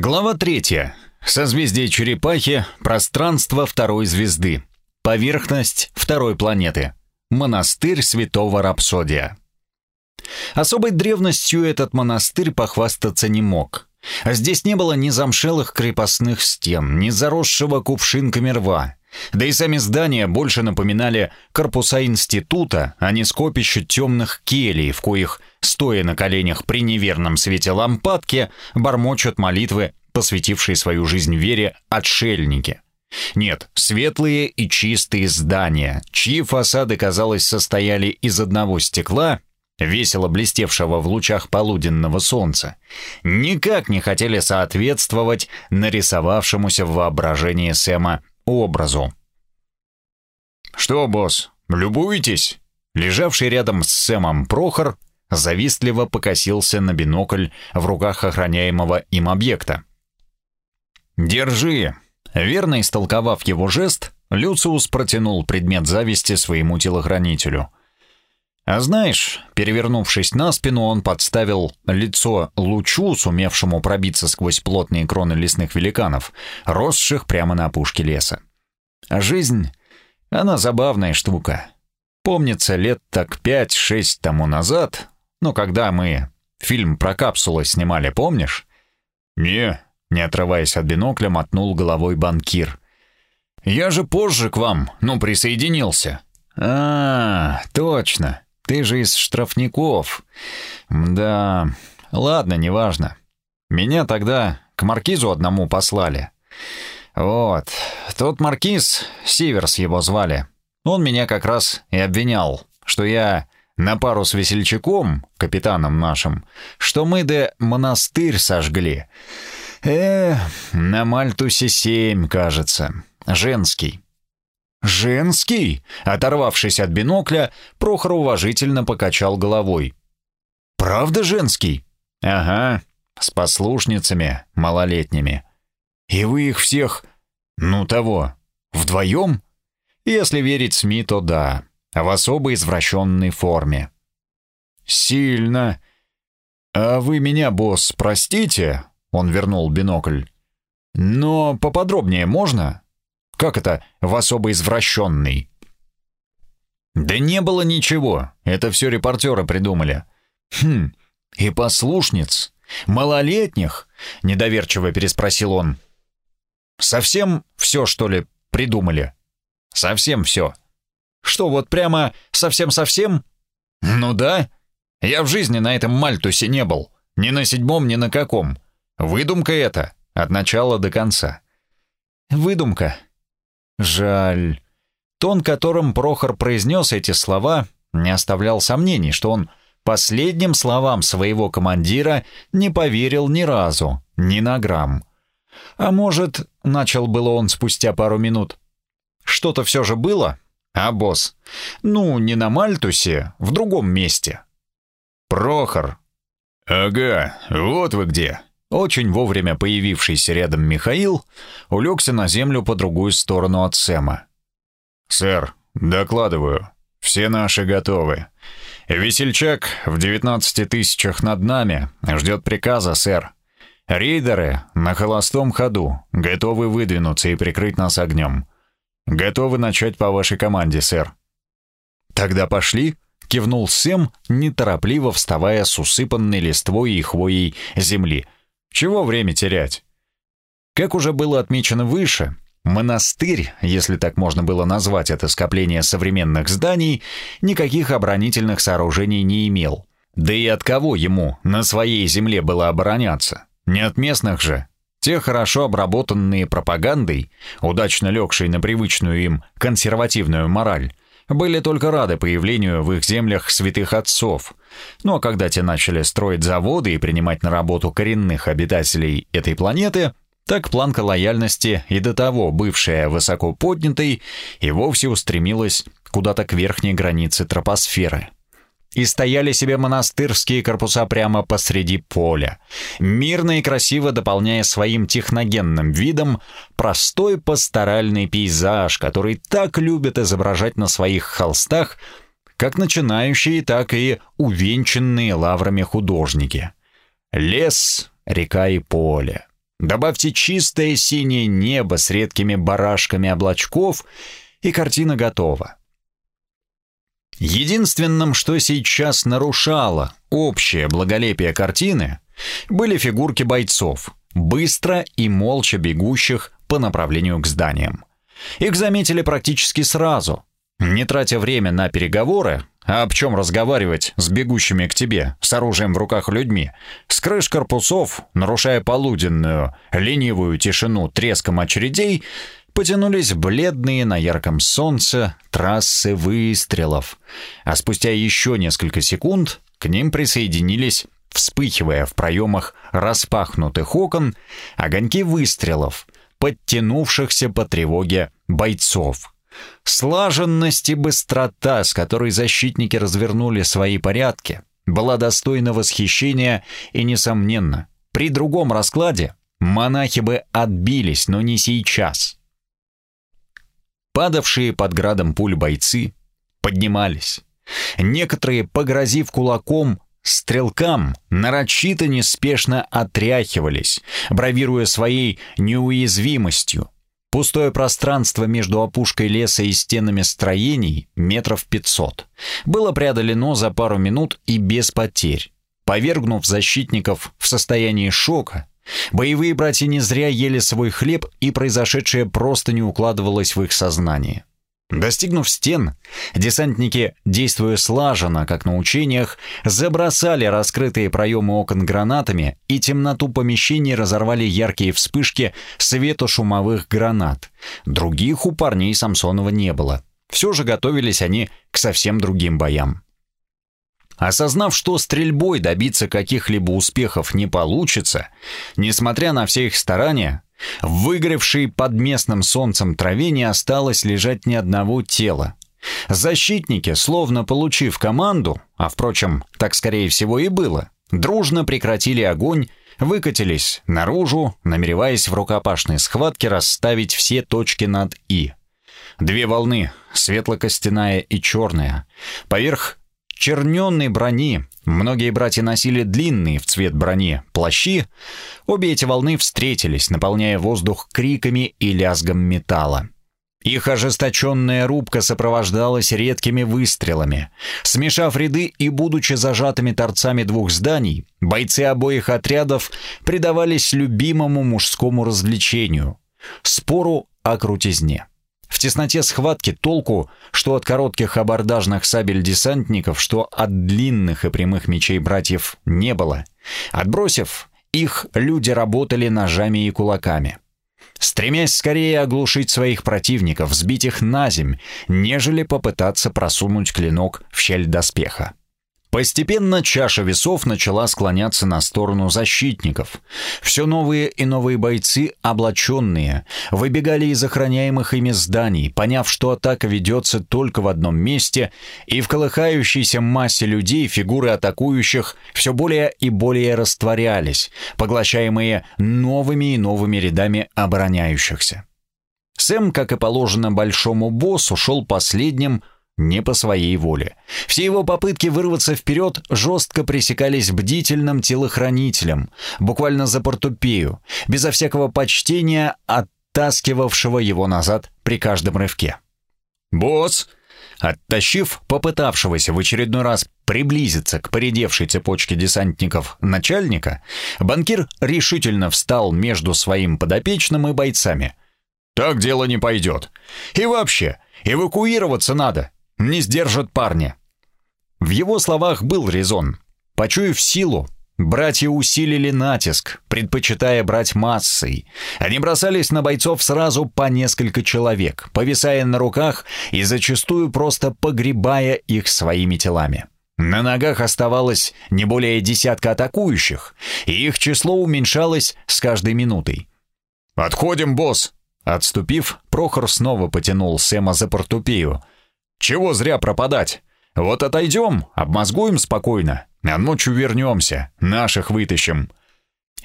Глава третья. Созвездие Черепахи, пространство второй звезды, поверхность второй планеты, монастырь Святого Рапсодия. Особой древностью этот монастырь похвастаться не мог. Здесь не было ни замшелых крепостных стен, ни заросшего кувшинками рва. Да и сами здания больше напоминали корпуса института, а не скопище темных келей, в коих, стоя на коленях при неверном свете лампадки, бормочут молитвы, посвятившие свою жизнь вере отшельники. Нет, светлые и чистые здания, чьи фасады, казалось, состояли из одного стекла, весело блестевшего в лучах полуденного солнца, никак не хотели соответствовать нарисовавшемуся в воображении Сэма образу. «Что, босс, любуетесь?» Лежавший рядом с Сэмом Прохор завистливо покосился на бинокль в руках охраняемого им объекта. «Держи!» Верно истолковав его жест, Люциус протянул предмет зависти своему телохранителю. А знаешь, перевернувшись на спину, он подставил лицо лучу, сумевшему пробиться сквозь плотные кроны лесных великанов, росших прямо на опушке леса. А жизнь, она забавная штука. Помнится, лет так пять-шесть тому назад, ну, когда мы фильм про капсулы снимали, помнишь? «Не», — не отрываясь от бинокля, мотнул головой банкир. «Я же позже к вам, ну, присоединился». «А, точно. Ты же из штрафников. Да, ладно, неважно. Меня тогда к маркизу одному послали. Вот, тот маркиз, Сиверс его звали, он меня как раз и обвинял, что я на пару с весельчаком, капитаном нашим, что мы де монастырь сожгли. Э, на Мальтусе семь, кажется, женский. «Женский?» Оторвавшись от бинокля, Прохор уважительно покачал головой. «Правда женский?» «Ага, с послушницами малолетними. И вы их всех, ну того, вдвоем?» «Если верить СМИ, то да, в особо извращенной форме». «Сильно. А вы меня, босс, простите?» Он вернул бинокль. «Но поподробнее можно?» Как это в особо извращенный? Да не было ничего, это все репортеры придумали. Хм, и послушниц, малолетних, недоверчиво переспросил он. Совсем все, что ли, придумали? Совсем все. Что, вот прямо совсем-совсем? Ну да. Я в жизни на этом Мальтусе не был. Ни на седьмом, ни на каком. Выдумка это, от начала до конца. Выдумка, Жаль. Тон, которым Прохор произнес эти слова, не оставлял сомнений, что он последним словам своего командира не поверил ни разу, ни на грамм. А может, начал было он спустя пару минут. Что-то все же было? А, босс? Ну, не на Мальтусе, в другом месте. Прохор. Ага, вот вы где. Очень вовремя появившийся рядом Михаил улегся на землю по другую сторону от Сэма. «Сэр, докладываю, все наши готовы. Весельчак в 19 тысячах над нами ждет приказа, сэр. Рейдеры на холостом ходу, готовы выдвинуться и прикрыть нас огнем. Готовы начать по вашей команде, сэр». «Тогда пошли», — кивнул Сэм, неторопливо вставая с усыпанной листвой и хвоей земли — чего время терять? Как уже было отмечено выше, монастырь, если так можно было назвать это скопление современных зданий, никаких оборонительных сооружений не имел. Да и от кого ему на своей земле было обороняться? Не от местных же. Те хорошо обработанные пропагандой, удачно легшие на привычную им консервативную мораль, были только рады появлению в их землях святых отцов. Но ну, а когда те начали строить заводы и принимать на работу коренных обитателей этой планеты, так планка лояльности и до того бывшая высоко поднятой и вовсе устремилась куда-то к верхней границе тропосферы и стояли себе монастырские корпуса прямо посреди поля, мирно и красиво дополняя своим техногенным видом простой пасторальный пейзаж, который так любят изображать на своих холстах как начинающие, так и увенчанные лаврами художники. Лес, река и поле. добавьте чистое синее небо с редкими барашками облачков, и картина готова. Единственным, что сейчас нарушало общее благолепие картины, были фигурки бойцов, быстро и молча бегущих по направлению к зданиям. Их заметили практически сразу. Не тратя время на переговоры, а об чем разговаривать с бегущими к тебе, с оружием в руках людьми, с крыш корпусов, нарушая полуденную, ленивую тишину треском очередей, потянулись бледные на ярком солнце трассы выстрелов, а спустя еще несколько секунд к ним присоединились, вспыхивая в проемах распахнутых окон, огоньки выстрелов, подтянувшихся по тревоге бойцов. Слаженность и быстрота, с которой защитники развернули свои порядки, была достойна восхищения и, несомненно, при другом раскладе монахи бы отбились, но не сейчас. Падавшие под градом пуль бойцы поднимались. Некоторые, погрозив кулаком, стрелкам нарочито неспешно отряхивались, бравируя своей неуязвимостью. Пустое пространство между опушкой леса и стенами строений метров пятьсот было преодолено за пару минут и без потерь. Повергнув защитников в состоянии шока, Боевые братья не зря ели свой хлеб, и произошедшее просто не укладывалось в их сознание. Достигнув стен, десантники, действуя слаженно, как на учениях, забросали раскрытые проемы окон гранатами и темноту помещений разорвали яркие вспышки светошумовых гранат. Других у парней Самсонова не было. Все же готовились они к совсем другим боям. Осознав, что стрельбой добиться каких-либо успехов не получится, несмотря на все их старания, в выгоревшей под местным солнцем траве не осталось лежать ни одного тела. Защитники, словно получив команду, а впрочем, так скорее всего и было, дружно прекратили огонь, выкатились наружу, намереваясь в рукопашной схватке расставить все точки над «и». Две волны, светло-костяная и черная, поверх черненной брони, многие братья носили длинные в цвет брони плащи, обе эти волны встретились, наполняя воздух криками и лязгом металла. Их ожесточенная рубка сопровождалась редкими выстрелами. Смешав ряды и будучи зажатыми торцами двух зданий, бойцы обоих отрядов предавались любимому мужскому развлечению — спору о крутизне. В тесноте схватки толку, что от коротких абордажных сабель десантников, что от длинных и прямых мечей братьев не было. Отбросив, их люди работали ножами и кулаками. Стремясь скорее оглушить своих противников, сбить их на земь, нежели попытаться просунуть клинок в щель доспеха. Постепенно чаша весов начала склоняться на сторону защитников. Все новые и новые бойцы, облаченные, выбегали из охраняемых ими зданий, поняв, что атака ведется только в одном месте, и в колыхающейся массе людей фигуры атакующих все более и более растворялись, поглощаемые новыми и новыми рядами обороняющихся. Сэм, как и положено большому боссу, шел последним, не по своей воле. Все его попытки вырваться вперед жестко пресекались бдительным телохранителем, буквально за портупею, безо всякого почтения оттаскивавшего его назад при каждом рывке. «Босс!» Оттащив попытавшегося в очередной раз приблизиться к поредевшей цепочке десантников начальника, банкир решительно встал между своим подопечным и бойцами. «Так дело не пойдет. И вообще, эвакуироваться надо. Не сдержат парня. В его словах был резон. Почуяв силу, братья усилили натиск, предпочитая брать массой. Они бросались на бойцов сразу по несколько человек, повисая на руках и зачастую просто погребая их своими телами. На ногах оставалось не более десятка атакующих, и их число уменьшалось с каждой минутой. «Отходим, босс!» Отступив, Прохор снова потянул Сэма за портупею — чего зря пропадать? Вот отойдем, обмозгуем спокойно, а ночью вернемся, наших вытащим.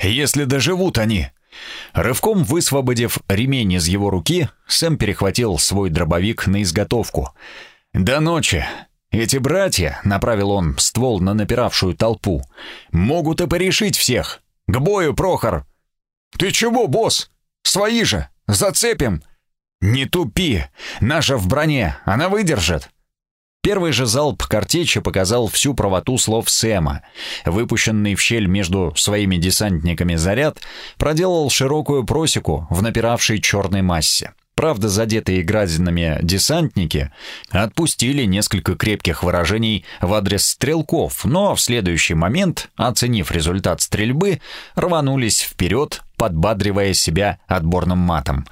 Если доживут они. Рывком высвободив ремень из его руки, Сэм перехватил свой дробовик на изготовку. «До ночи!» Эти братья, направил он ствол на напиравшую толпу, могут и порешить всех. К бою, Прохор! «Ты чего, босс? Свои же! Зацепим!» «Не тупи! Наша в броне! Она выдержит!» Первый же залп картечи показал всю правоту слов Сэма. Выпущенный в щель между своими десантниками заряд проделал широкую просеку в напиравшей черной массе. Правда, задетые градинами десантники отпустили несколько крепких выражений в адрес стрелков, но в следующий момент, оценив результат стрельбы, рванулись вперед, подбадривая себя отборным матом.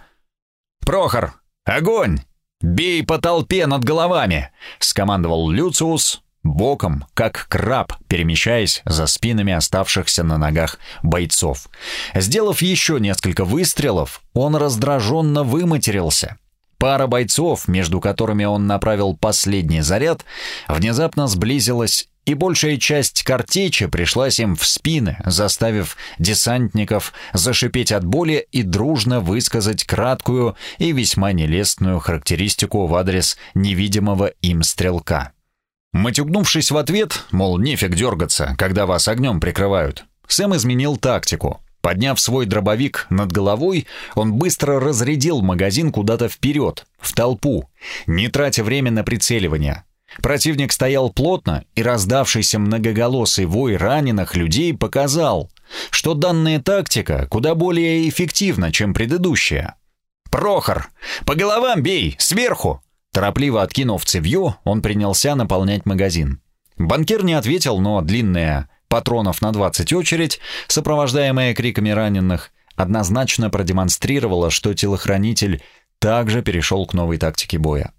«Прохор, огонь! Бей по толпе над головами!» — скомандовал Люциус, боком, как краб, перемещаясь за спинами оставшихся на ногах бойцов. Сделав еще несколько выстрелов, он раздраженно выматерился. Пара бойцов, между которыми он направил последний заряд, внезапно сблизилась, и большая часть картечи пришлась им в спины, заставив десантников зашипеть от боли и дружно высказать краткую и весьма нелестную характеристику в адрес невидимого им стрелка. Матюгнувшись в ответ, мол, нефиг дергаться, когда вас огнем прикрывают, Сэм изменил тактику. Подняв свой дробовик над головой, он быстро разрядил магазин куда-то вперед, в толпу, не тратя время на прицеливание. Противник стоял плотно, и раздавшийся многоголосый вой раненых людей показал, что данная тактика куда более эффективна, чем предыдущая. «Прохор, по головам бей, сверху!» Торопливо откинув цевьё, он принялся наполнять магазин. Банкир не ответил, но длинная, патронов на 20 очередь, сопровождаемая криками раненых, однозначно продемонстрировала, что телохранитель также перешел к новой тактике боя.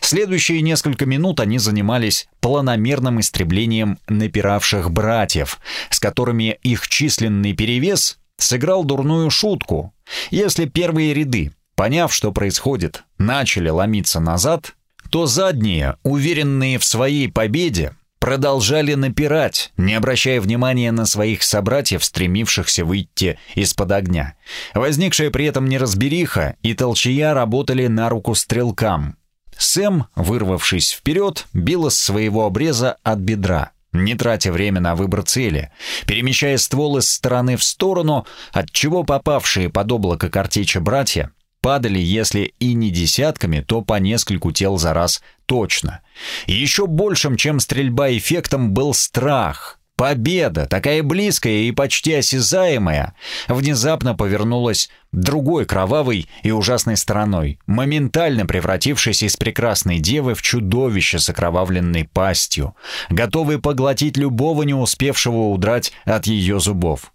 Следующие несколько минут они занимались планомерным истреблением напиравших братьев, с которыми их численный перевес сыграл дурную шутку. Если первые ряды поняв, что происходит, начали ломиться назад, то задние, уверенные в своей победе, продолжали напирать, не обращая внимания на своих собратьев, стремившихся выйти из-под огня. Возникшая при этом неразбериха и толчья работали на руку стрелкам. Сэм, вырвавшись вперед, бил из своего обреза от бедра, не тратя время на выбор цели, перемещая ствол из стороны в сторону, от чего попавшие под облако картечи братья Падали, если и не десятками, то по нескольку тел за раз точно. Еще большим, чем стрельба эффектом, был страх. Победа, такая близкая и почти осязаемая, внезапно повернулась другой кровавой и ужасной стороной, моментально превратившись из прекрасной девы в чудовище с окровавленной пастью, готовой поглотить любого не успевшего удрать от ее зубов.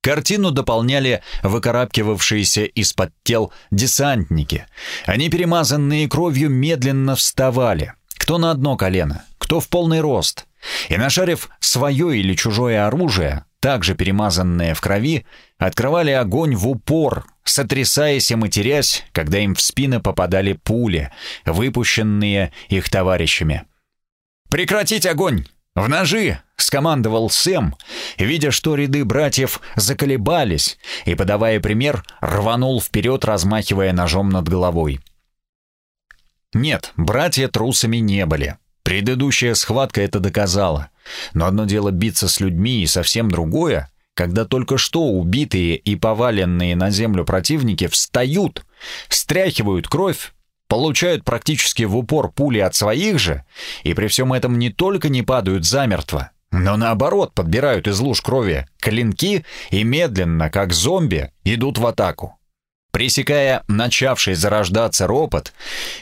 Картину дополняли выкарабкивавшиеся из-под тел десантники. Они, перемазанные кровью, медленно вставали. Кто на одно колено, кто в полный рост. И, нашарив свое или чужое оружие, также перемазанное в крови, открывали огонь в упор, сотрясаясь и матерясь, когда им в спины попадали пули, выпущенные их товарищами. «Прекратить огонь! В ножи!» — скомандовал Сэм, видя, что ряды братьев заколебались, и, подавая пример, рванул вперед, размахивая ножом над головой. Нет, братья трусами не были. Предыдущая схватка это доказала. Но одно дело биться с людьми, и совсем другое, когда только что убитые и поваленные на землю противники встают, стряхивают кровь, получают практически в упор пули от своих же, и при всем этом не только не падают замертво, но наоборот подбирают из луж крови клинки и медленно, как зомби, идут в атаку. Пресекая начавший зарождаться ропот,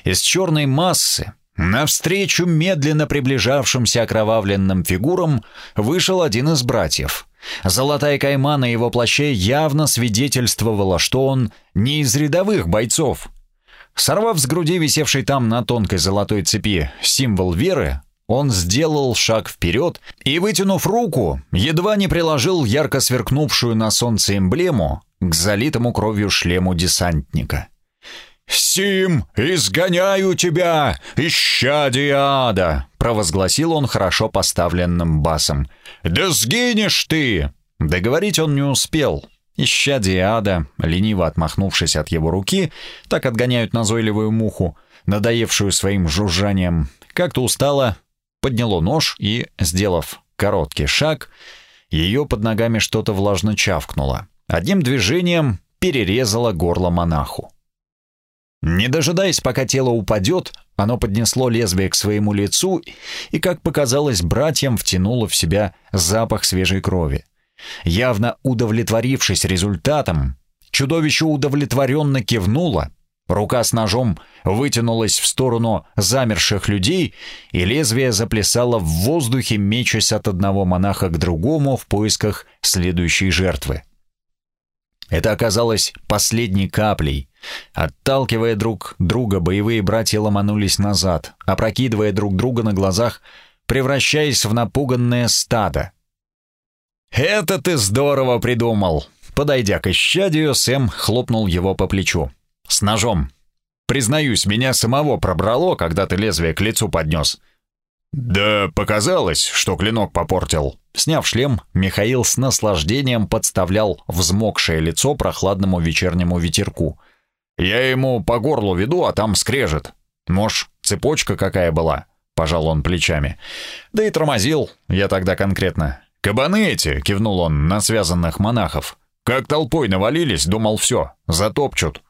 из черной массы навстречу медленно приближавшимся окровавленным фигурам вышел один из братьев. Золотая кайма на его плаще явно свидетельствовала, что он не из рядовых бойцов. Сорвав с груди висевший там на тонкой золотой цепи символ веры, он сделал шаг вперед и, вытянув руку, едва не приложил ярко сверкнувшую на солнце эмблему к залитому кровью шлему десантника. «Сим, изгоняю тебя, исчадие ада!» — провозгласил он хорошо поставленным басом. «Да сгинешь ты!» Договорить он не успел. Исчадие ада, лениво отмахнувшись от его руки, так отгоняют назойливую муху, надоевшую своим жужжанием, как-то устало подняло нож и, сделав короткий шаг, ее под ногами что-то влажно чавкнуло. Одним движением перерезала горло монаху. Не дожидаясь, пока тело упадет, оно поднесло лезвие к своему лицу и, как показалось братьям, втянуло в себя запах свежей крови. Явно удовлетворившись результатом, чудовище удовлетворенно кивнуло, рука с ножом вытянулась в сторону замерших людей, и лезвие заплясало в воздухе, мечась от одного монаха к другому в поисках следующей жертвы. Это оказалось последней каплей. Отталкивая друг друга, боевые братья ломанулись назад, опрокидывая друг друга на глазах, превращаясь в напуганное стадо. «Это ты здорово придумал!» Подойдя к исчадию, Сэм хлопнул его по плечу. «С ножом. Признаюсь, меня самого пробрало, когда ты лезвие к лицу поднес». «Да показалось, что клинок попортил». Сняв шлем, Михаил с наслаждением подставлял взмокшее лицо прохладному вечернему ветерку. «Я ему по горлу веду, а там скрежет. Может, цепочка какая была?» — пожал он плечами. «Да и тормозил, я тогда конкретно. Кабаны эти!» — кивнул он на связанных монахов. «Как толпой навалились, думал, все, затопчут».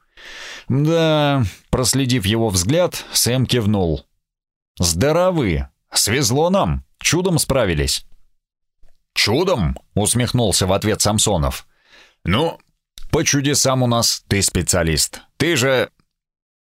«Да...» — проследив его взгляд, Сэм кивнул. «Здоровы! Свезло нам! Чудом справились!» «Чудом?» — усмехнулся в ответ Самсонов. «Ну, по чудесам у нас ты специалист. Ты же...»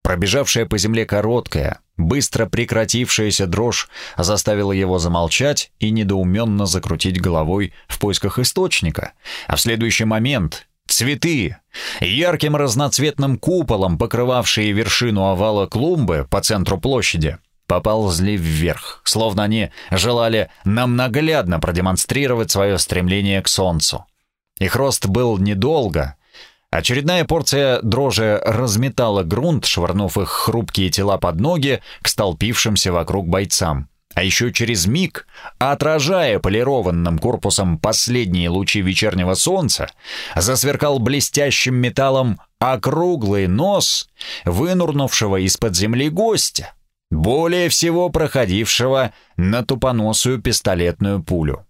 Пробежавшая по земле короткая, быстро прекратившаяся дрожь заставила его замолчать и недоуменно закрутить головой в поисках источника, а в следующий момент цветы, ярким разноцветным куполом покрывавшие вершину овала клумбы по центру площади, поползли вверх, словно они желали нам наглядно продемонстрировать свое стремление к солнцу. Их рост был недолго. Очередная порция дрожи разметала грунт, швырнув их хрупкие тела под ноги к столпившимся вокруг бойцам. А еще через миг, отражая полированным корпусом последние лучи вечернего солнца, засверкал блестящим металлом округлый нос вынурнувшего из-под земли гостя, более всего проходившего на тупоносую пистолетную пулю.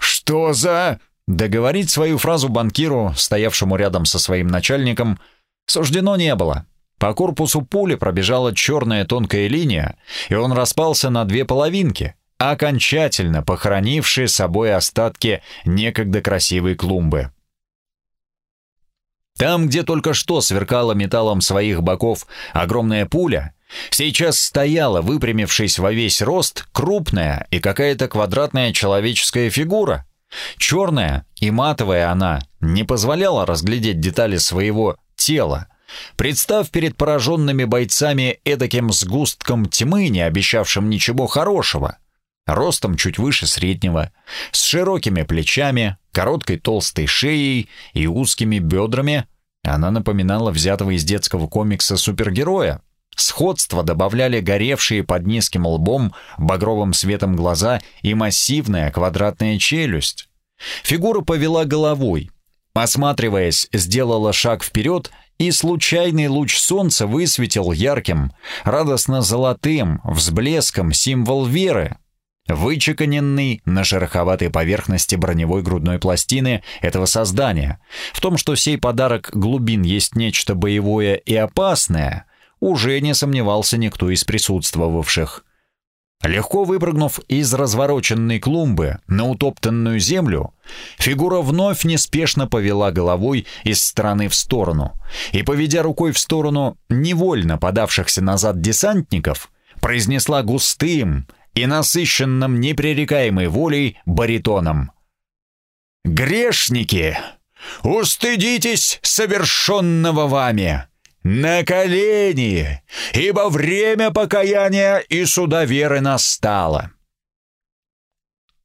«Что за...» Договорить свою фразу банкиру, стоявшему рядом со своим начальником, суждено не было. По корпусу пули пробежала черная тонкая линия, и он распался на две половинки, окончательно похоронившие собой остатки некогда красивой клумбы. Там, где только что сверкала металлом своих боков огромная пуля, сейчас стояла, выпрямившись во весь рост, крупная и какая-то квадратная человеческая фигура. Черная и матовая она не позволяла разглядеть детали своего тела. Представ перед пораженными бойцами эдаким сгустком тьмы, не обещавшим ничего хорошего, ростом чуть выше среднего, с широкими плечами, короткой толстой шеей и узкими бедрами, она напоминала взятого из детского комикса супергероя. Сходство добавляли горевшие под низким лбом багровым светом глаза и массивная квадратная челюсть. Фигура повела головой. Осматриваясь, сделала шаг вперед, и случайный луч солнца высветил ярким, радостно золотым, взблеском символ веры, вычеканенный на шероховатой поверхности броневой грудной пластины этого создания. В том, что сей подарок глубин есть нечто боевое и опасное, уже не сомневался никто из присутствовавших. Легко выпрыгнув из развороченной клумбы на утоптанную землю, фигура вновь неспешно повела головой из стороны в сторону и, поведя рукой в сторону невольно подавшихся назад десантников, произнесла густым, и насыщенным непререкаемой волей баритоном. «Грешники! Устыдитесь совершенного вами! На колени! Ибо время покаяния и суда веры настало!»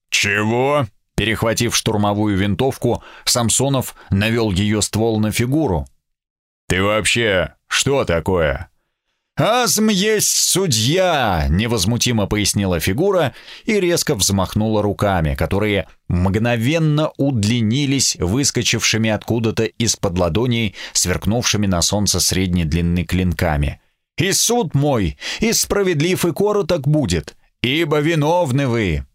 «Чего?» Перехватив штурмовую винтовку, Самсонов навел ее ствол на фигуру. «Ты вообще что такое?» «Азм есть судья!» — невозмутимо пояснила фигура и резко взмахнула руками, которые мгновенно удлинились выскочившими откуда-то из-под ладоней, сверкнувшими на солнце средней длины клинками. «И суд мой, и справедлив и короток будет, ибо виновны вы!»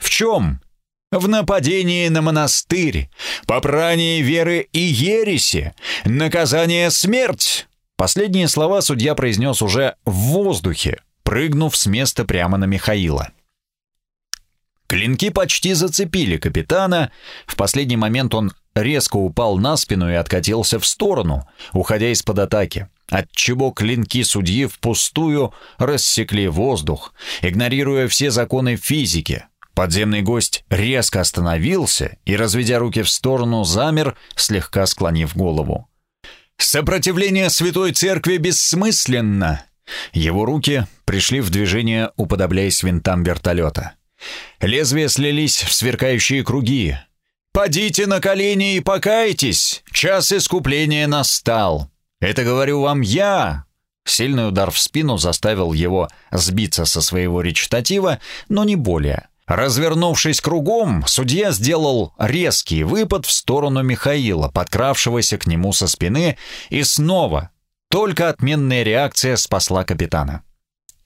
«В чем?» в нападении на монастырь, попрании веры и ереси, наказание смерть. Последние слова судья произнес уже в воздухе, прыгнув с места прямо на Михаила. Клинки почти зацепили капитана. В последний момент он резко упал на спину и откатился в сторону, уходя из-под атаки, отчего клинки судьи впустую рассекли воздух, игнорируя все законы физики, Подземный гость резко остановился и, разведя руки в сторону, замер, слегка склонив голову. «Сопротивление Святой Церкви бессмысленно!» Его руки пришли в движение, уподобляясь винтам вертолета. Лезвия слились в сверкающие круги. «Падите на колени и покайтесь! Час искупления настал! Это говорю вам я!» Сильный удар в спину заставил его сбиться со своего речитатива, но не более. Развернувшись кругом, судья сделал резкий выпад в сторону Михаила, подкравшегося к нему со спины, и снова только отменная реакция спасла капитана.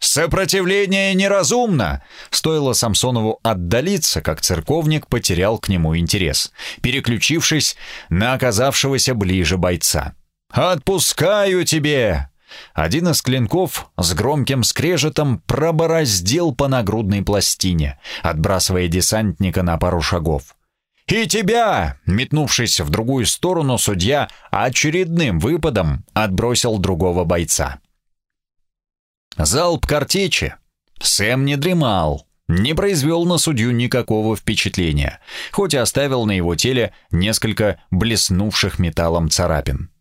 «Сопротивление неразумно!» Стоило Самсонову отдалиться, как церковник потерял к нему интерес, переключившись на оказавшегося ближе бойца. «Отпускаю тебе! Один из клинков с громким скрежетом пробороздил по нагрудной пластине, отбрасывая десантника на пару шагов. «И тебя!» — метнувшись в другую сторону, судья очередным выпадом отбросил другого бойца. Залп картечи. Сэм не дремал, не произвел на судью никакого впечатления, хоть и оставил на его теле несколько блеснувших металлом царапин.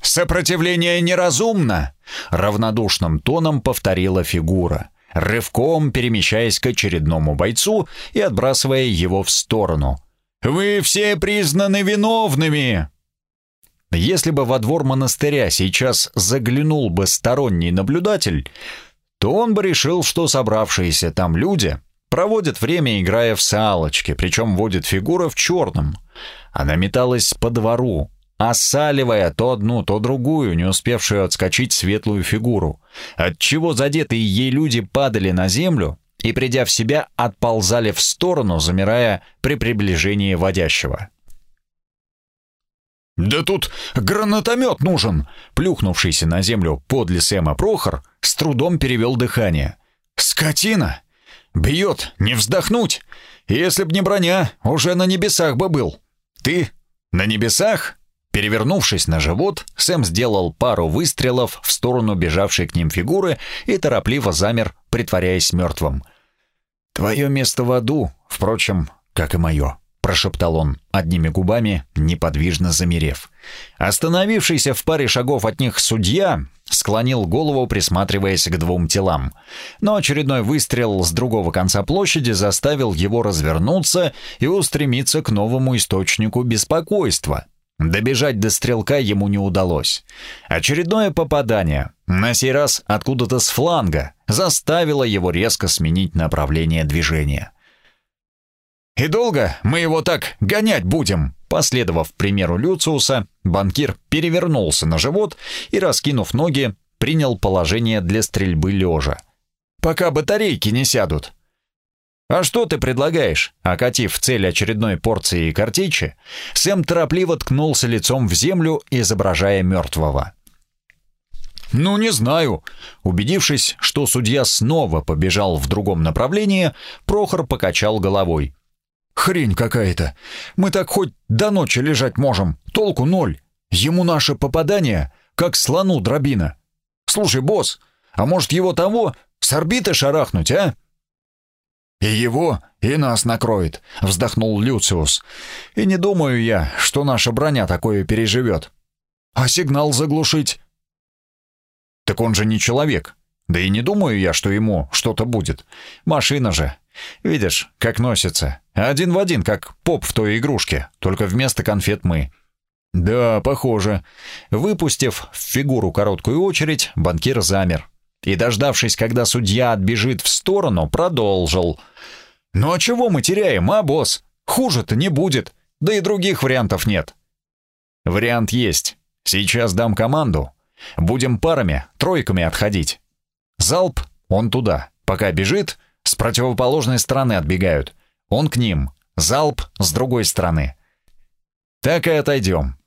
«Сопротивление неразумно!» — равнодушным тоном повторила фигура, рывком перемещаясь к очередному бойцу и отбрасывая его в сторону. «Вы все признаны виновными!» Если бы во двор монастыря сейчас заглянул бы сторонний наблюдатель, то он бы решил, что собравшиеся там люди проводят время, играя в салочки, причем водит фигура в черном. Она металась по двору, осаливая то одну, то другую, не успевшую отскочить светлую фигуру, отчего задетые ей люди падали на землю и, придя в себя, отползали в сторону, замирая при приближении водящего. «Да тут гранатомет нужен!» Плюхнувшийся на землю подле Сэма Прохор с трудом перевел дыхание. «Скотина! Бьет, не вздохнуть! Если б не броня, уже на небесах бы был! Ты на небесах?» Перевернувшись на живот, Сэм сделал пару выстрелов в сторону бежавшей к ним фигуры и торопливо замер, притворяясь мертвым. «Твое место в аду, впрочем, как и мое», — прошептал он, одними губами, неподвижно замерев. Остановившийся в паре шагов от них судья склонил голову, присматриваясь к двум телам. Но очередной выстрел с другого конца площади заставил его развернуться и устремиться к новому источнику беспокойства — Добежать до стрелка ему не удалось. Очередное попадание, на сей раз откуда-то с фланга, заставило его резко сменить направление движения. «И долго мы его так гонять будем?» Последовав примеру Люциуса, банкир перевернулся на живот и, раскинув ноги, принял положение для стрельбы лежа. «Пока батарейки не сядут», «А что ты предлагаешь?» Окатив цель очередной порции картечи, Сэм торопливо ткнулся лицом в землю, изображая мертвого. «Ну, не знаю». Убедившись, что судья снова побежал в другом направлении, Прохор покачал головой. «Хрень какая-то. Мы так хоть до ночи лежать можем. Толку ноль. Ему наше попадание, как слону дробина. Слушай, босс, а может его того с орбиты шарахнуть, а?» «И его, и нас накроет», — вздохнул Люциус. «И не думаю я, что наша броня такое переживет. А сигнал заглушить?» «Так он же не человек. Да и не думаю я, что ему что-то будет. Машина же. Видишь, как носится. Один в один, как поп в той игрушке, только вместо конфет мы». «Да, похоже». Выпустив в фигуру короткую очередь, банкир замер и, дождавшись, когда судья отбежит в сторону, продолжил. «Ну а чего мы теряем, а, босс? Хуже-то не будет, да и других вариантов нет». «Вариант есть. Сейчас дам команду. Будем парами, тройками отходить. Залп, он туда. Пока бежит, с противоположной стороны отбегают. Он к ним. залп с другой стороны. Так и отойдем.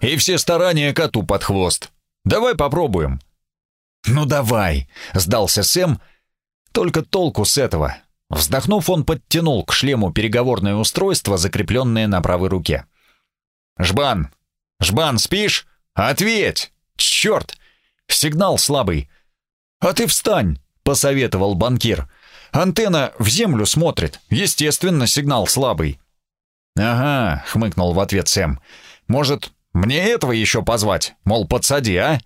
И все старания коту под хвост. Давай попробуем. Ну давай, сдался Сэм. Только толку с этого. Вздохнув, он подтянул к шлему переговорное устройство, закрепленное на правой руке. «Жбан! Жбан, спишь? Ответь! Черт! Сигнал слабый!» «А ты встань!» — посоветовал банкир. «Антенна в землю смотрит. Естественно, сигнал слабый». «Ага», — хмыкнул в ответ Сэм. «Может, мне этого еще позвать? Мол, подсади, а?»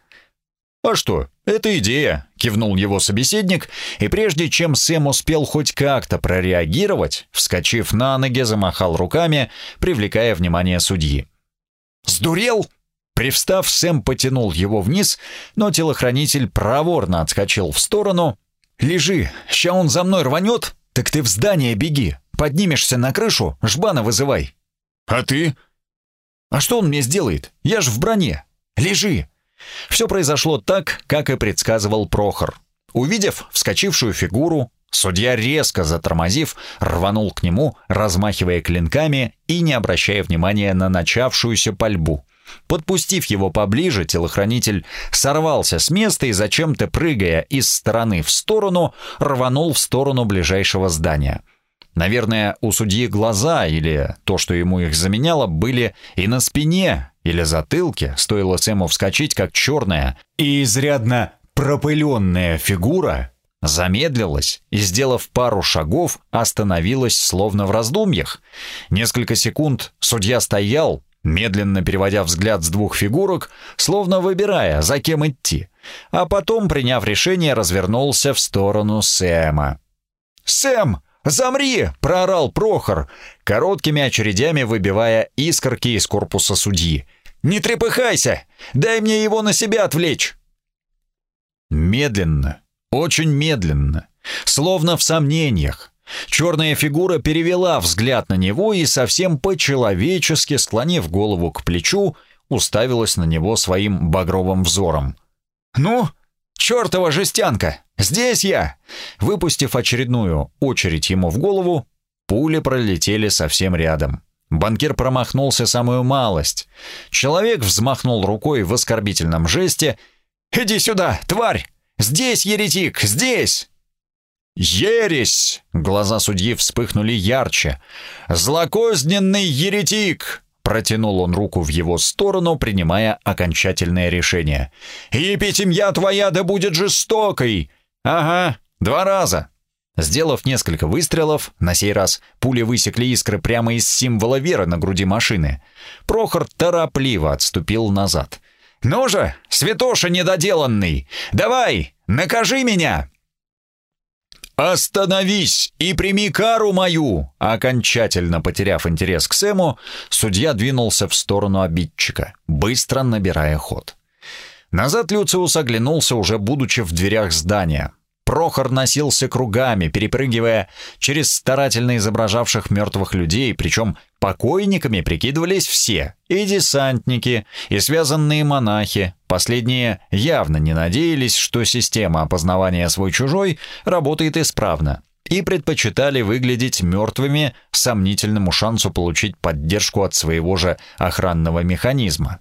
«А что, это идея», — кивнул его собеседник, и прежде чем Сэм успел хоть как-то прореагировать, вскочив на ноги, замахал руками, привлекая внимание судьи. «Сдурел?» Привстав, Сэм потянул его вниз, но телохранитель проворно отскочил в сторону. «Лежи, ща он за мной рванет, так ты в здание беги, поднимешься на крышу, жбана вызывай». «А ты?» «А что он мне сделает? Я ж в броне. Лежи!» Все произошло так, как и предсказывал Прохор. Увидев вскочившую фигуру, судья, резко затормозив, рванул к нему, размахивая клинками и не обращая внимания на начавшуюся пальбу. Подпустив его поближе, телохранитель сорвался с места и, зачем-то прыгая из стороны в сторону, рванул в сторону ближайшего здания. Наверное, у судьи глаза или то, что ему их заменяло, были и на спине, или затылке, стоило Сэму вскочить, как черная и изрядно пропыленная фигура замедлилась и, сделав пару шагов, остановилась словно в раздумьях. Несколько секунд судья стоял, медленно переводя взгляд с двух фигурок, словно выбирая, за кем идти, а потом, приняв решение, развернулся в сторону Сэма. «Сэм, замри!» — проорал Прохор, короткими очередями выбивая искорки из корпуса судьи. «Не трепыхайся! Дай мне его на себя отвлечь!» Медленно, очень медленно, словно в сомнениях, Черная фигура перевела взгляд на него и совсем по-человечески, склонив голову к плечу, уставилась на него своим багровым взором. «Ну, чертова жестянка! Здесь я!» Выпустив очередную очередь ему в голову, пули пролетели совсем рядом. Банкир промахнулся самую малость. Человек взмахнул рукой в оскорбительном жесте. «Иди сюда, тварь! Здесь, еретик, здесь!» «Ересь!» — глаза судьи вспыхнули ярче. «Злокозненный еретик!» — протянул он руку в его сторону, принимая окончательное решение. «Епитемья твоя да будет жестокой!» «Ага, два раза!» Сделав несколько выстрелов, на сей раз пули высекли искры прямо из символа веры на груди машины. Прохор торопливо отступил назад. «Ну же, святоша недоделанный! Давай, накажи меня!» «Остановись и прими кару мою!» Окончательно потеряв интерес к Сэму, судья двинулся в сторону обидчика, быстро набирая ход. Назад Люциус оглянулся, уже будучи в дверях здания. Прохор носился кругами, перепрыгивая через старательно изображавших мертвых людей, причем покойниками прикидывались все, и десантники, и связанные монахи. Последние явно не надеялись, что система опознавания свой-чужой работает исправно, и предпочитали выглядеть мертвыми сомнительному шансу получить поддержку от своего же охранного механизма.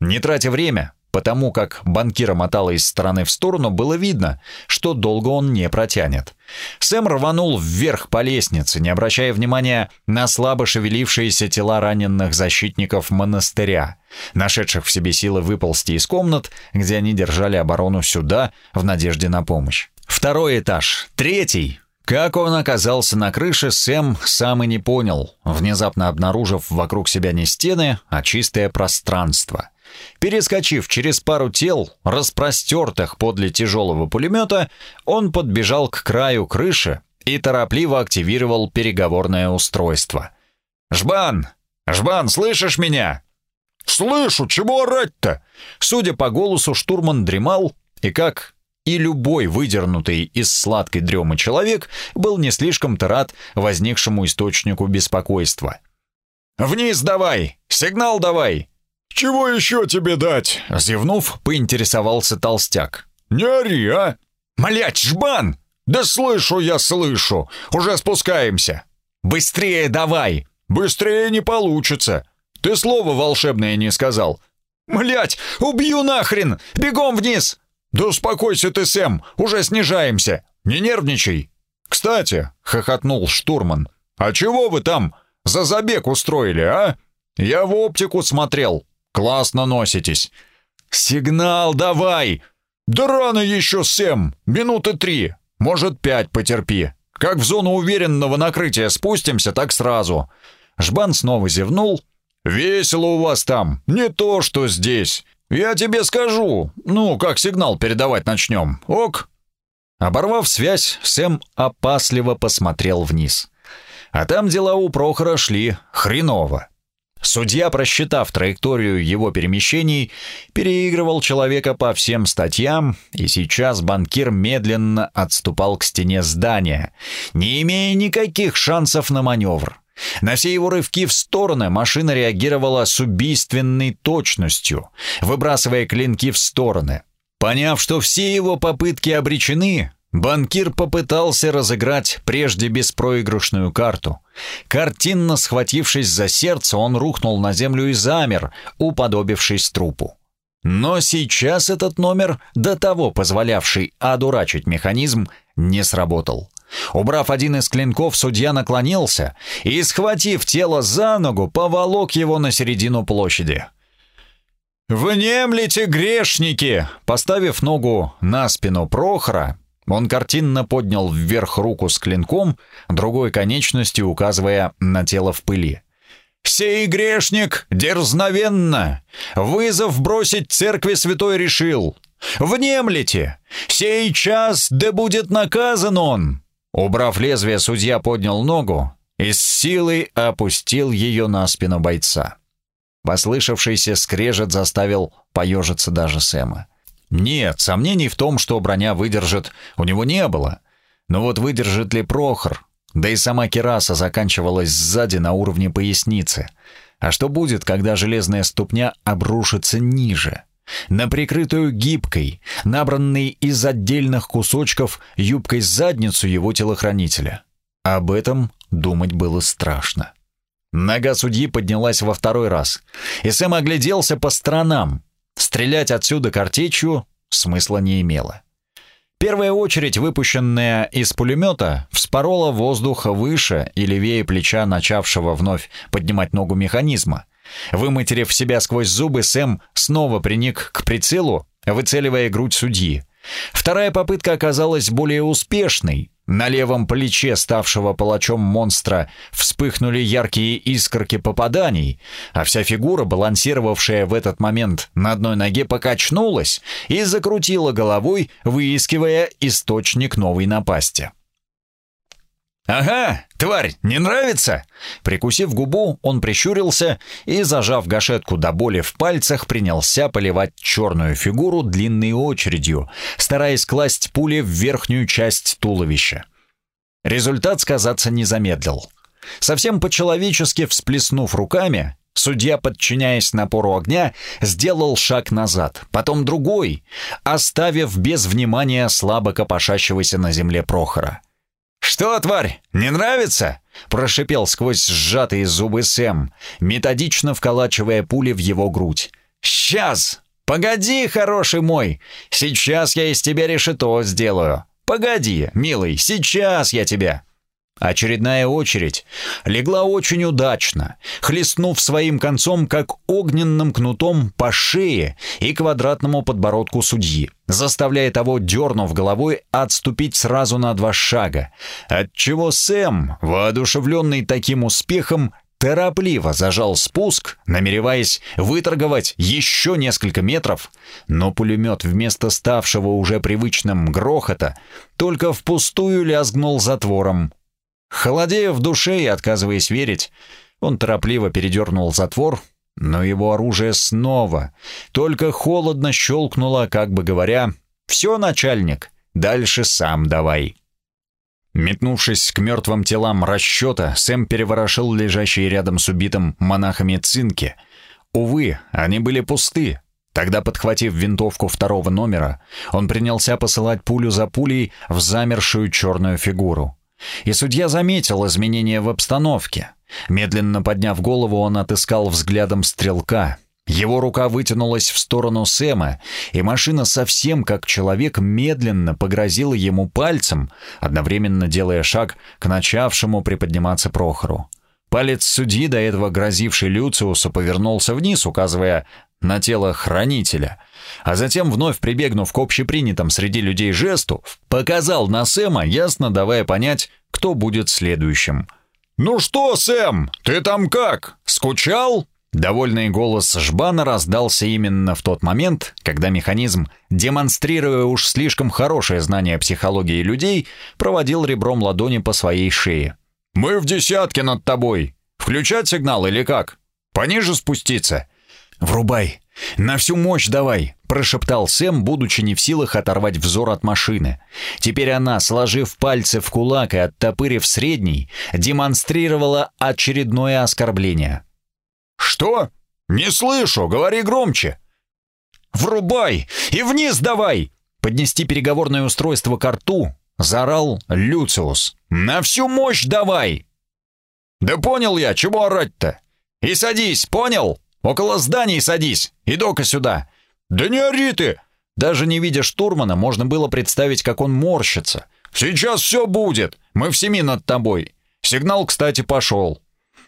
Не тратя время, Потому как банкира мотало из стороны в сторону, было видно, что долго он не протянет. Сэм рванул вверх по лестнице, не обращая внимания на слабо шевелившиеся тела раненых защитников монастыря, нашедших в себе силы выползти из комнат, где они держали оборону сюда, в надежде на помощь. Второй этаж, третий, как он оказался на крыше, Сэм сам и не понял, внезапно обнаружив вокруг себя не стены, а чистое пространство. Перескочив через пару тел, распростертых подле тяжелого пулемета, он подбежал к краю крыши и торопливо активировал переговорное устройство. «Жбан! Жбан, слышишь меня?» «Слышу! Чего орать-то?» Судя по голосу, штурман дремал, и как и любой выдернутый из сладкой дремы человек был не слишком-то рад возникшему источнику беспокойства. «Вниз давай! Сигнал давай! «Чего еще тебе дать?» Зевнув, поинтересовался толстяк. «Не ори, а!» «Млять, жбан!» «Да слышу я, слышу! Уже спускаемся!» Быстрее давай!» «Быстрее не получится! Ты слово волшебное не сказал!» «Млять! Убью нахрен! Бегом вниз!» «Да успокойся ты, Сэм! Уже снижаемся! Не нервничай!» «Кстати», — хохотнул штурман, «а чего вы там за забег устроили, а? Я в оптику смотрел. Классно носитесь». «Сигнал давай!» «Да еще, Сэм! Минуты три, может, пять потерпи. Как в зону уверенного накрытия спустимся, так сразу». Жбан снова зевнул. «Весело у вас там, не то, что здесь. Я тебе скажу. Ну, как сигнал передавать начнем. Ок?» Оборвав связь, Сэм опасливо посмотрел вниз. А там дела у Прохора шли хреново. Судья, просчитав траекторию его перемещений, переигрывал человека по всем статьям, и сейчас банкир медленно отступал к стене здания, не имея никаких шансов на маневр. На все его рывки в стороны машина реагировала с убийственной точностью, выбрасывая клинки в стороны. Поняв, что все его попытки обречены, банкир попытался разыграть прежде беспроигрышную карту. Картинно схватившись за сердце, он рухнул на землю и замер, уподобившись трупу. Но сейчас этот номер, до того позволявший одурачить механизм, не сработал. Убрав один из клинков, судья наклонился и, схватив тело за ногу, поволок его на середину площади. «Внемлите, грешники!» Поставив ногу на спину Прохора, он картинно поднял вверх руку с клинком, другой конечностью указывая на тело в пыли. «Сей грешник дерзновенно! Вызов бросить церкви святой решил! Внемлите! Сей час да будет наказан он!» Убрав лезвие, судья поднял ногу и с силой опустил ее на спину бойца. Послышавшийся скрежет заставил поежиться даже Сэма. Нет, сомнений в том, что броня выдержит, у него не было. Но вот выдержит ли Прохор? Да и сама кераса заканчивалась сзади на уровне поясницы. А что будет, когда железная ступня обрушится ниже? на прикрытую гибкой, набранной из отдельных кусочков юбкой задницу его телохранителя. Об этом думать было страшно. Нога судьи поднялась во второй раз, и Сэм огляделся по сторонам. Стрелять отсюда картечью смысла не имело. Первая очередь, выпущенная из пулемета, вспорола воздух выше и левее плеча начавшего вновь поднимать ногу механизма, Выматерив себя сквозь зубы, Сэм снова приник к прицелу, выцеливая грудь судьи. Вторая попытка оказалась более успешной. На левом плече ставшего палачом монстра вспыхнули яркие искорки попаданий, а вся фигура, балансировавшая в этот момент на одной ноге, покачнулась и закрутила головой, выискивая источник новой напасти. «Ага, тварь, не нравится?» Прикусив губу, он прищурился и, зажав гашетку до боли в пальцах, принялся поливать черную фигуру длинной очередью, стараясь класть пули в верхнюю часть туловища. Результат сказаться не замедлил. Совсем по-человечески всплеснув руками, судья, подчиняясь напору огня, сделал шаг назад, потом другой, оставив без внимания слабо копошащегося на земле Прохора. «Что, тварь, не нравится?» — прошипел сквозь сжатые зубы Сэм, методично вколачивая пули в его грудь. «Сейчас! Погоди, хороший мой! Сейчас я из тебя решето сделаю! Погоди, милый, сейчас я тебя!» Очередная очередь. Легла очень удачно, хлестнув своим концом, как огненным кнутом по шее и квадратному подбородку судьи, заставляя того, дернув головой, отступить сразу на два шага, отчего Сэм, воодушевленный таким успехом, торопливо зажал спуск, намереваясь выторговать еще несколько метров, но пулемет вместо ставшего уже привычным грохота только впустую лязгнул затвором, Холодея в душе и отказываясь верить, он торопливо передернул затвор, но его оружие снова только холодно щелкнуло, как бы говоря, «Все, начальник, дальше сам давай». Метнувшись к мертвым телам расчета, Сэм переворошил лежащие рядом с убитым монахами цинки. Увы, они были пусты. Тогда, подхватив винтовку второго номера, он принялся посылать пулю за пулей в замершую черную фигуру. И судья заметил изменения в обстановке. Медленно подняв голову, он отыскал взглядом стрелка. Его рука вытянулась в сторону Сэма, и машина совсем как человек медленно погрозила ему пальцем, одновременно делая шаг к начавшему приподниматься Прохору. Палец судьи, до этого грозивший Люциусу, повернулся вниз, указывая на тело хранителя, а затем, вновь прибегнув к общепринятым среди людей жесту, показал на Сэма, ясно давая понять, кто будет следующим. «Ну что, Сэм, ты там как? Скучал?» Довольный голос Жбана раздался именно в тот момент, когда механизм, демонстрируя уж слишком хорошее знание психологии людей, проводил ребром ладони по своей шее. «Мы в десятке над тобой. Включать сигнал или как? Пониже спуститься?» «Врубай! На всю мощь давай!» – прошептал Сэм, будучи не в силах оторвать взор от машины. Теперь она, сложив пальцы в кулак и оттопырив средний, демонстрировала очередное оскорбление – «Что? Не слышу, говори громче!» «Врубай! И вниз давай!» Поднести переговорное устройство к рту, заорал Люциус. «На всю мощь давай!» «Да понял я, чего орать-то? И садись, понял? Около зданий садись, иду-ка сюда!» «Да не ори ты!» Даже не видя штурмана, можно было представить, как он морщится. «Сейчас все будет! Мы в семи над тобой!» Сигнал, кстати, пошел.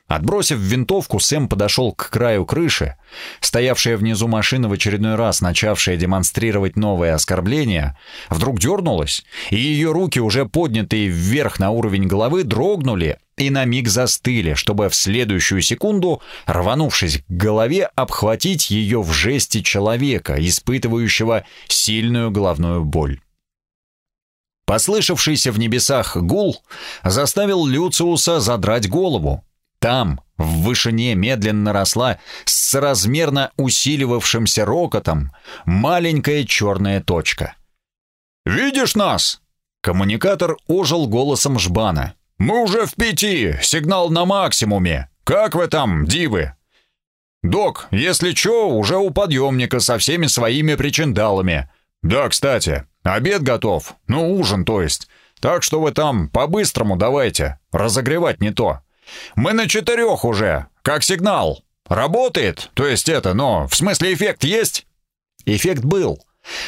Отбросив винтовку, Сэм подошел к краю крыши. Стоявшая внизу машина в очередной раз, начавшая демонстрировать новые оскорбления, вдруг дернулась, и ее руки, уже поднятые вверх на уровень головы, дрогнули и на миг застыли, чтобы в следующую секунду, рванувшись к голове, обхватить ее в жесте человека, испытывающего сильную головную боль. Послышавшийся в небесах гул заставил Люциуса задрать голову. Там, в вышине, медленно росла с соразмерно усиливавшимся рокотом маленькая черная точка. «Видишь нас?» Коммуникатор ожил голосом Жбана. «Мы уже в пяти, сигнал на максимуме. Как вы там, дивы?» «Док, если чё, уже у подъемника со всеми своими причиндалами. Да, кстати, обед готов, ну ужин то есть. Так что вы там по-быстрому давайте, разогревать не то». Мы на четырех уже, как сигнал. Работает, то есть это, но в смысле эффект есть? Эффект был.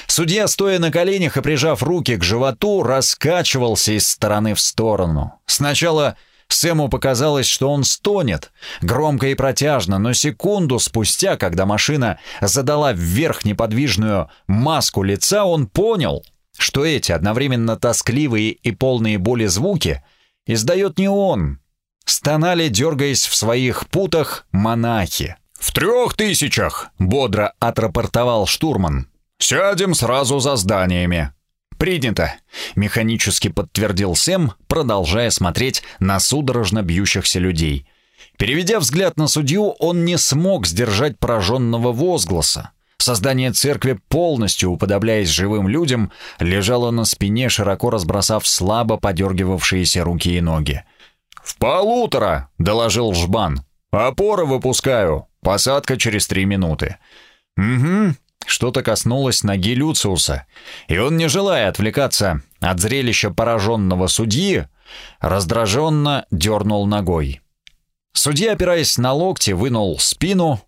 Судья, стоя на коленях и прижав руки к животу, раскачивался из стороны в сторону. Сначала Сэму показалось, что он стонет, громко и протяжно, но секунду спустя, когда машина задала вверх неподвижную маску лица, он понял, что эти одновременно тоскливые и полные боли звуки издает не он, стонали, дергаясь в своих путах, монахи. «В трех тысячах!» — бодро отрапортовал штурман. «Сядем сразу за зданиями». «Принято», — механически подтвердил Сэм, продолжая смотреть на судорожно бьющихся людей. Переведя взгляд на судью, он не смог сдержать пораженного возгласа. Создание церкви, полностью уподобляясь живым людям, лежало на спине, широко разбросав слабо подергивавшиеся руки и ноги. «В полутора!» — доложил Жбан. «Опоры выпускаю. Посадка через три минуты». «Угу». Что-то коснулось ноги Люциуса, и он, не желая отвлекаться от зрелища пораженного судьи, раздраженно дернул ногой. Судья, опираясь на локти, вынул спину,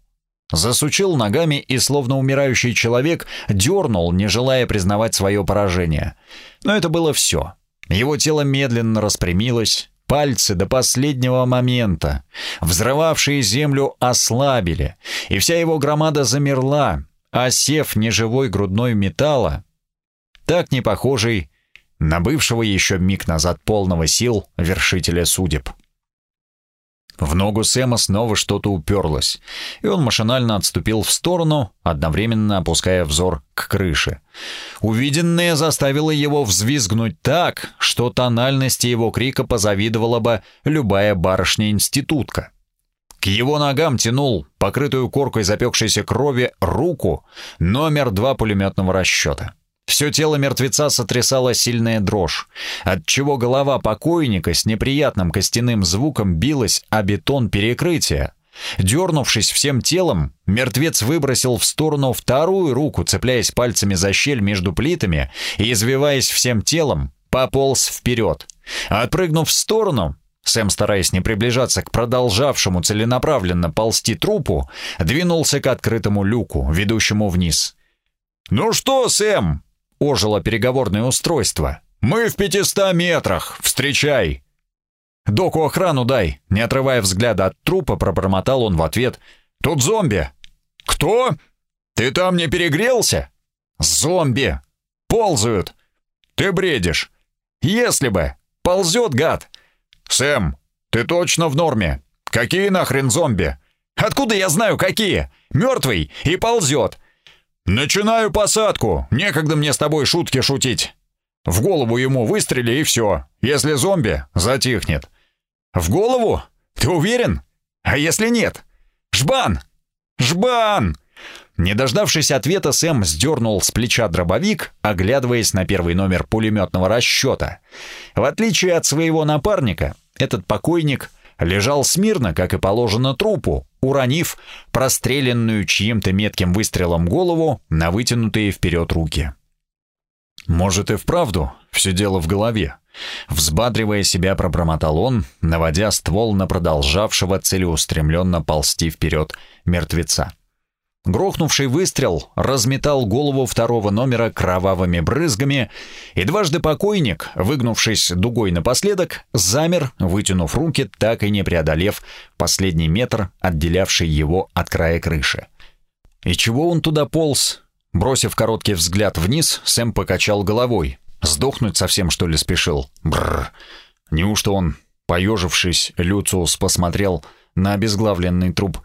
засучил ногами и, словно умирающий человек, дернул, не желая признавать свое поражение. Но это было все. Его тело медленно распрямилось, Пальцы до последнего момента, взрывавшие землю, ослабили, и вся его громада замерла, осев неживой грудной металла, так не похожий на бывшего еще миг назад полного сил вершителя судеб. В ногу Сэма снова что-то уперлось, и он машинально отступил в сторону, одновременно опуская взор к крыше. Увиденное заставило его взвизгнуть так, что тональности его крика позавидовала бы любая барышня-институтка. К его ногам тянул, покрытую коркой запекшейся крови, руку номер два пулеметного расчета. Все тело мертвеца сотрясала сильная дрожь, отчего голова покойника с неприятным костяным звуком билась о бетон перекрытия. Дернувшись всем телом, мертвец выбросил в сторону вторую руку, цепляясь пальцами за щель между плитами и, извиваясь всем телом, пополз вперед. Отпрыгнув в сторону, Сэм, стараясь не приближаться к продолжавшему целенаправленно ползти трупу, двинулся к открытому люку, ведущему вниз. «Ну что, Сэм?» — ожило переговорное устройство. «Мы в пятиста метрах. Встречай!» «Доку охрану дай!» Не отрывая взгляда от трупа, пробормотал он в ответ. «Тут зомби!» «Кто? Ты там не перегрелся?» «Зомби! Ползают!» «Ты бредишь!» «Если бы! Ползет, гад!» «Сэм, ты точно в норме? Какие нахрен зомби?» «Откуда я знаю, какие? Мертвый и ползет!» «Начинаю посадку! Некогда мне с тобой шутки шутить!» В голову ему выстрели и все. Если зомби, затихнет. В голову? Ты уверен? А если нет? Жбан! Жбан! Не дождавшись ответа, Сэм сдернул с плеча дробовик, оглядываясь на первый номер пулеметного расчета. В отличие от своего напарника, этот покойник лежал смирно, как и положено трупу, уронив простреленную чьим-то метким выстрелом голову на вытянутые вперед руки. Может и вправду, все дело в голове. Взбадривая себя, пробормотал он, наводя ствол на продолжавшего целеустремленно ползти вперед мертвеца. Грохнувший выстрел разметал голову второго номера кровавыми брызгами, и дважды покойник, выгнувшись дугой напоследок, замер, вытянув руки, так и не преодолев последний метр, отделявший его от края крыши. И чего он туда полз? Бросив короткий взгляд вниз, Сэм покачал головой. Сдохнуть совсем что ли спешил? Бррр. Неужто он, поежившись, Люциус посмотрел на обезглавленный труп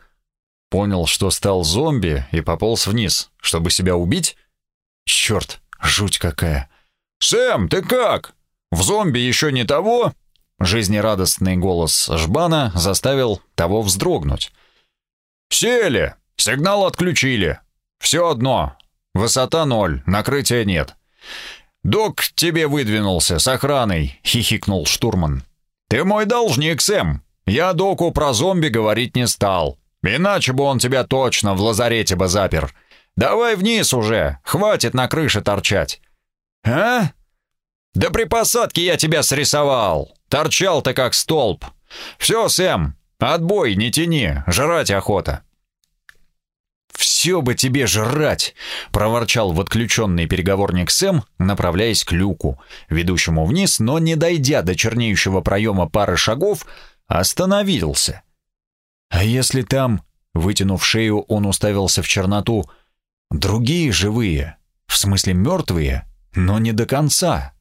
Понял, что стал зомби и пополз вниз, чтобы себя убить? Черт, жуть какая. «Сэм, ты как? В зомби еще не того?» Жизнерадостный голос Жбана заставил того вздрогнуть. «Сели! Сигнал отключили. Все одно. Высота ноль, накрытия нет. Док тебе выдвинулся с охраной», — хихикнул штурман. «Ты мой должник, Сэм. Я доку про зомби говорить не стал. Иначе бы он тебя точно в лазарете бы запер. Давай вниз уже, хватит на крыше торчать. А? Да при посадке я тебя срисовал. Торчал ты как столб. Все, Сэм, отбой, не тяни, жрать охота. «Все бы тебе жрать!» — проворчал в отключенный переговорник Сэм, направляясь к люку, ведущему вниз, но, не дойдя до чернеющего проема пары шагов, остановился. А если там, вытянув шею, он уставился в черноту, другие живые, в смысле мертвые, но не до конца.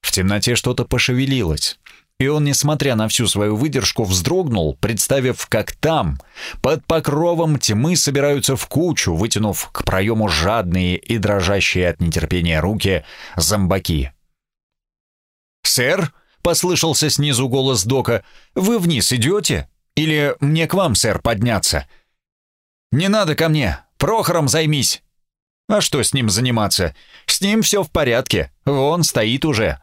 В темноте что-то пошевелилось, и он, несмотря на всю свою выдержку, вздрогнул, представив, как там, под покровом тьмы собираются в кучу, вытянув к проему жадные и дрожащие от нетерпения руки зомбаки. «Сэр!» — послышался снизу голос Дока. «Вы вниз идете?» Или мне к вам, сэр, подняться?» «Не надо ко мне. Прохором займись». «А что с ним заниматься? С ним все в порядке. Вон стоит уже».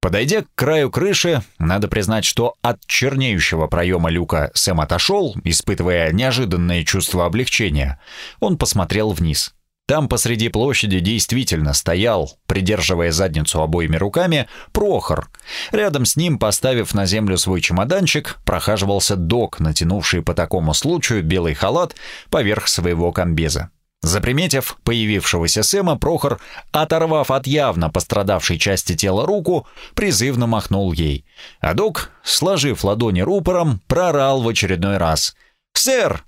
Подойдя к краю крыши, надо признать, что от чернеющего проема люка Сэм отошел, испытывая неожиданное чувство облегчения. Он посмотрел вниз. Там посреди площади действительно стоял, придерживая задницу обоими руками, Прохор. Рядом с ним, поставив на землю свой чемоданчик, прохаживался док, натянувший по такому случаю белый халат поверх своего комбеза. Заприметив появившегося Сэма, Прохор, оторвав от явно пострадавшей части тела руку, призывно махнул ей. А док, сложив ладони рупором, прорал в очередной раз. «Сэр!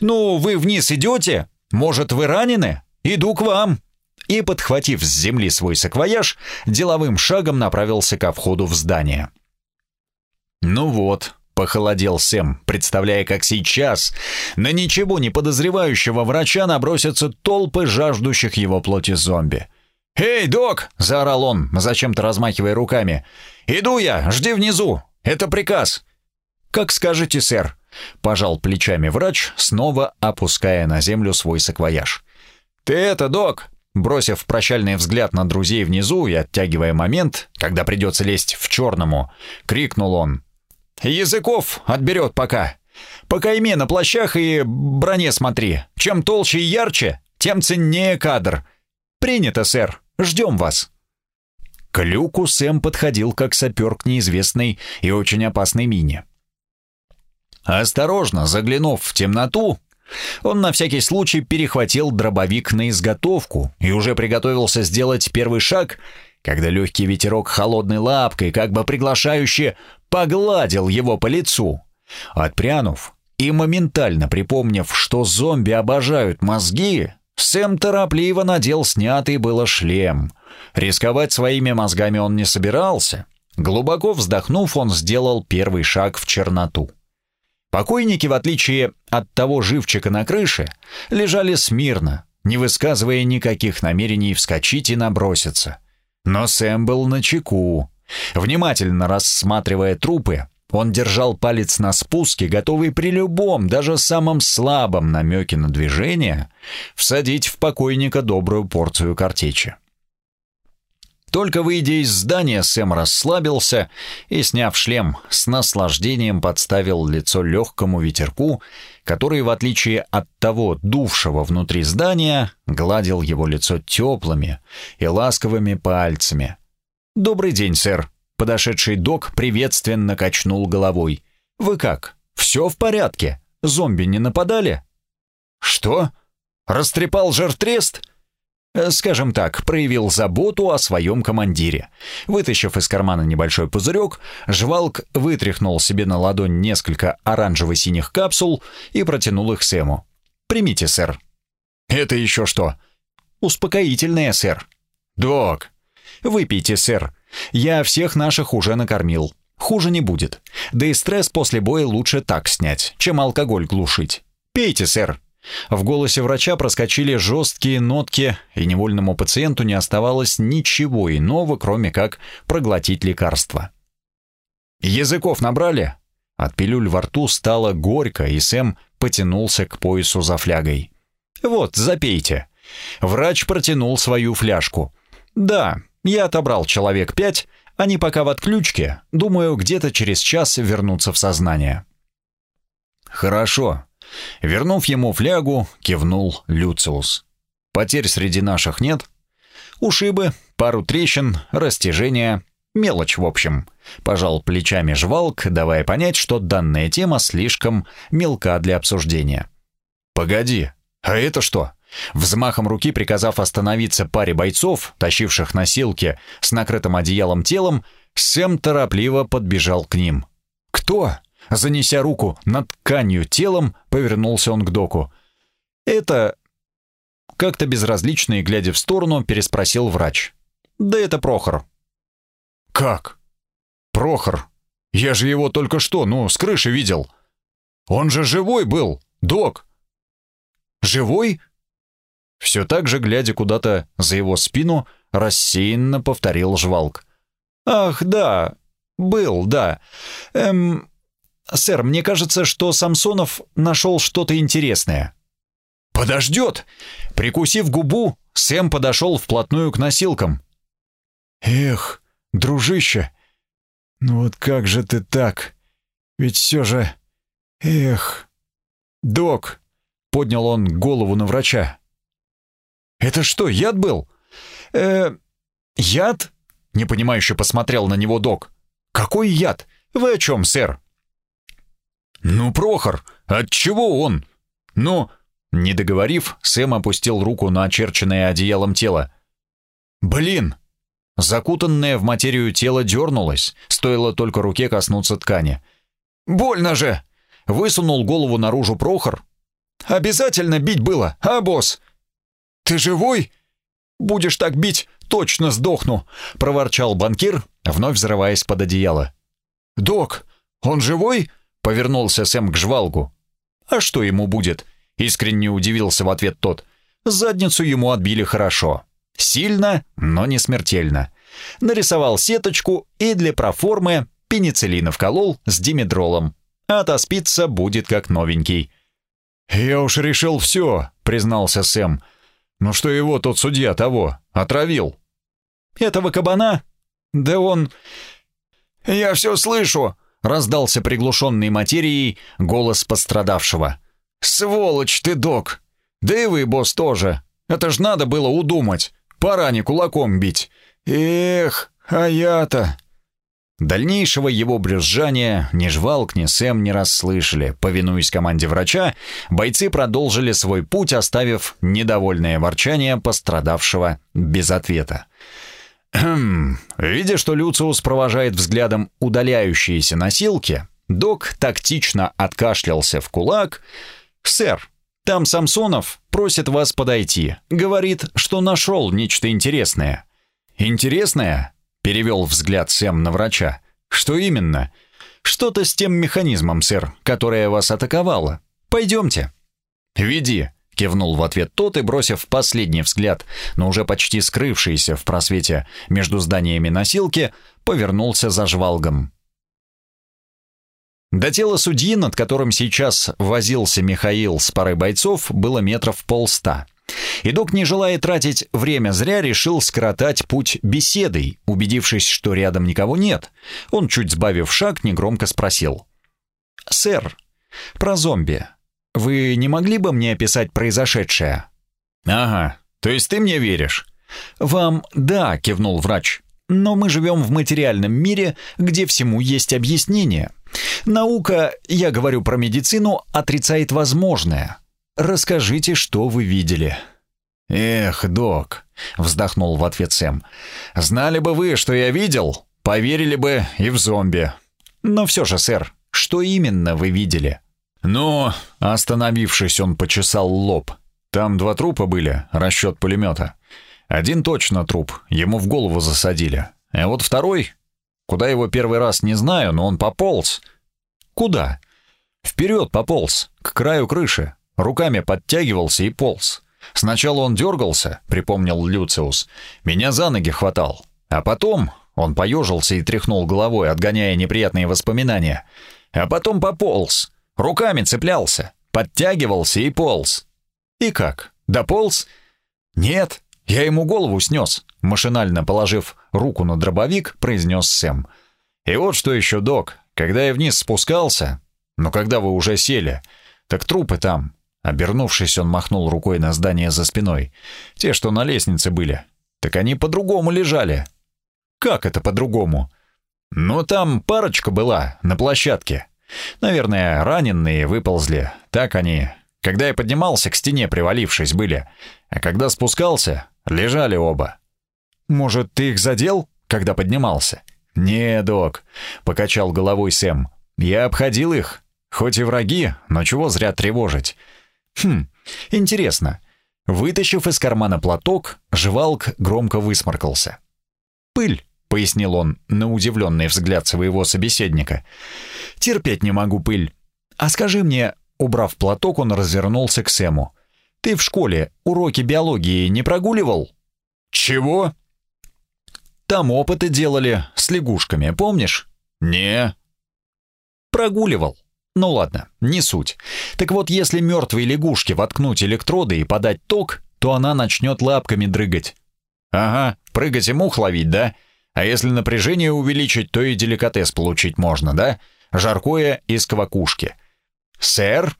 Ну, вы вниз идете? Может, вы ранены?» «Иду к вам!» И, подхватив с земли свой саквояж, деловым шагом направился ко входу в здание. «Ну вот», — похолодел Сэм, представляя, как сейчас на ничего не подозревающего врача набросятся толпы жаждущих его плоти зомби. «Эй, док!» — заорал он, зачем-то размахивая руками. «Иду я, жди внизу! Это приказ!» «Как скажете, сэр!» — пожал плечами врач, снова опуская на землю свой саквояж. «Ты это, док!» Бросив прощальный взгляд на друзей внизу и оттягивая момент, когда придется лезть в черному, крикнул он. «Языков отберет пока. По кайме на плащах и броне смотри. Чем толще и ярче, тем ценнее кадр. Принято, сэр. Ждем вас». К люку Сэм подходил как сапер к неизвестной и очень опасной мине. Осторожно заглянув в темноту, он на всякий случай перехватил дробовик на изготовку и уже приготовился сделать первый шаг, когда легкий ветерок холодной лапкой, как бы приглашающе, погладил его по лицу. Отпрянув и моментально припомнив, что зомби обожают мозги, Сэм торопливо надел снятый было шлем. Рисковать своими мозгами он не собирался. Глубоко вздохнув, он сделал первый шаг в черноту. Покойники, в отличие от того живчика на крыше, лежали смирно, не высказывая никаких намерений вскочить и наброситься. Но Сэм был на чеку. Внимательно рассматривая трупы, он держал палец на спуске, готовый при любом, даже самом слабом намеке на движение, всадить в покойника добрую порцию картечи. Только выйдя из здания, Сэм расслабился и, сняв шлем, с наслаждением подставил лицо легкому ветерку, который, в отличие от того дувшего внутри здания, гладил его лицо теплыми и ласковыми пальцами. «Добрый день, сэр!» Подошедший док приветственно качнул головой. «Вы как? Все в порядке? Зомби не нападали?» «Что? Растрепал жертрест?» Э, скажем так, проявил заботу о своем командире. Вытащив из кармана небольшой пузырек, жвалк вытряхнул себе на ладонь несколько оранжево-синих капсул и протянул их Сэму. «Примите, сэр». «Это еще что?» «Успокоительное, сэр». «Док». «Выпейте, сэр. Я всех наших уже накормил. Хуже не будет. Да и стресс после боя лучше так снять, чем алкоголь глушить. Пейте, сэр. В голосе врача проскочили жесткие нотки, и невольному пациенту не оставалось ничего иного, кроме как проглотить лекарство. «Языков набрали?» От пилюль во рту стало горько, и Сэм потянулся к поясу за флягой. «Вот, запейте». Врач протянул свою фляжку. «Да, я отобрал человек пять, они пока в отключке, думаю, где-то через час вернутся в сознание. Хорошо. Вернув ему флягу, кивнул Люциус. Потерь среди наших нет? Ушибы, пару трещин, растяжения, мелочь в общем. Пожал плечами жвалк, давая понять, что данная тема слишком мелка для обсуждения. Погоди, а это что? Взмахом руки приказав остановиться паре бойцов, тащивших носилки с накрытым одеялом телом, Сэм торопливо подбежал к ним. «Кто?» Занеся руку над тканью телом, повернулся он к доку. «Это...» Как-то безразлично и глядя в сторону, переспросил врач. «Да это Прохор». «Как? Прохор? Я же его только что, ну, с крыши видел. Он же живой был, док». «Живой?» Все так же, глядя куда-то за его спину, рассеянно повторил жвалк. «Ах, да, был, да. Эм, сэр, мне кажется, что Самсонов нашел что-то интересное». «Подождет!» Прикусив губу, Сэм подошел вплотную к носилкам. «Эх, дружище, ну вот как же ты так? Ведь все же... Эх...» «Док!» — поднял он голову на врача. «Это что, яд был?» «Э, яд?» — непонимающе посмотрел на него док. «Какой яд? Вы о чем, сэр?» «Ну, Прохор, от чего он?» «Ну...» Не договорив, Сэм опустил руку на очерченное одеялом тело. «Блин!» Закутанное в материю тело дернулось, стоило только руке коснуться ткани. «Больно же!» Высунул голову наружу Прохор. «Обязательно бить было, а, босс?» «Ты живой?» «Будешь так бить, точно сдохну», — проворчал банкир, вновь взрываясь под одеяло. «Док, он живой?» — повернулся Сэм к жвалгу. «А что ему будет?» — искренне удивился в ответ тот. «Задницу ему отбили хорошо. Сильно, но не смертельно. Нарисовал сеточку и для проформы пенициллина вколол с димедролом. Отоспиться будет как новенький». «Я уж решил все», — признался Сэм. Ну что его тот судья того отравил? Этого кабана? Да он... Я все слышу, раздался приглушенный материей голос пострадавшего. Сволочь ты, док! Да и вы, босс, тоже. Это ж надо было удумать. Пора не кулаком бить. Эх, А я-то...» Дальнейшего его брюзжания ни Жвалк, ни Сэм не расслышали. Повинуясь команде врача, бойцы продолжили свой путь, оставив недовольное ворчание пострадавшего без ответа. Хм, видя, что Люциус провожает взглядом удаляющиеся носилки, док тактично откашлялся в кулак. «Сэр, там Самсонов просит вас подойти. Говорит, что нашел нечто интересное». «Интересное?» — перевел взгляд Сэм на врача. «Что именно?» «Что-то с тем механизмом, сэр, которое вас атаковало. Пойдемте». «Веди», — кивнул в ответ тот и, бросив последний взгляд, но уже почти скрывшийся в просвете между зданиями носилки, повернулся за жвалгом. До тела судьи, над которым сейчас возился Михаил с парой бойцов, было метров полста. И док, не желая тратить время зря, решил скоротать путь беседой, убедившись, что рядом никого нет. Он, чуть сбавив шаг, негромко спросил. «Сэр, про зомби. Вы не могли бы мне описать произошедшее?» «Ага, то есть ты мне веришь?» «Вам да», — кивнул врач. «Но мы живем в материальном мире, где всему есть объяснение». Наука, я говорю про медицину, отрицает возможное. Расскажите, что вы видели. Эх, док, вздохнул в ответ Сэм. Знали бы вы, что я видел, поверили бы и в зомби. Но все же, сэр, что именно вы видели? Ну, остановившись, он почесал лоб. Там два трупа были, расчет пулемета. Один точно труп, ему в голову засадили. А вот второй, куда его первый раз не знаю, но он пополз. Куда? Вперед пополз, к краю крыши. Руками подтягивался и полз. Сначала он дергался, припомнил Люциус. Меня за ноги хватал. А потом он поежился и тряхнул головой, отгоняя неприятные воспоминания. А потом пополз. Руками цеплялся, подтягивался и полз. И как? Дополз? Нет, я ему голову снес. Машинально положив руку на дробовик, произнес Сэм. И вот что еще, док, когда я вниз спускался, но когда вы уже сели, так трупы там. Обернувшись, он махнул рукой на здание за спиной. Те, что на лестнице были. Так они по-другому лежали. Как это по-другому? Ну, там парочка была, на площадке. Наверное, раненые выползли. Так они, когда я поднимался, к стене привалившись были. А когда спускался, лежали оба. Может, ты их задел, когда поднимался? «Не, док», — покачал головой Сэм. «Я обходил их. Хоть и враги, но чего зря тревожить». «Хм, интересно». Вытащив из кармана платок, жевалк громко высморкался. «Пыль», — пояснил он на удивленный взгляд своего собеседника. «Терпеть не могу пыль. А скажи мне...» Убрав платок, он развернулся к Сэму. «Ты в школе уроки биологии не прогуливал?» «Чего?» Там опыты делали с лягушками, помнишь? Не. Прогуливал. Ну ладно, не суть. Так вот, если мертвой лягушке воткнуть электроды и подать ток, то она начнет лапками дрыгать. Ага, прыгать и мух ловить, да? А если напряжение увеличить, то и деликатес получить можно, да? Жаркое из квакушки. Сэр?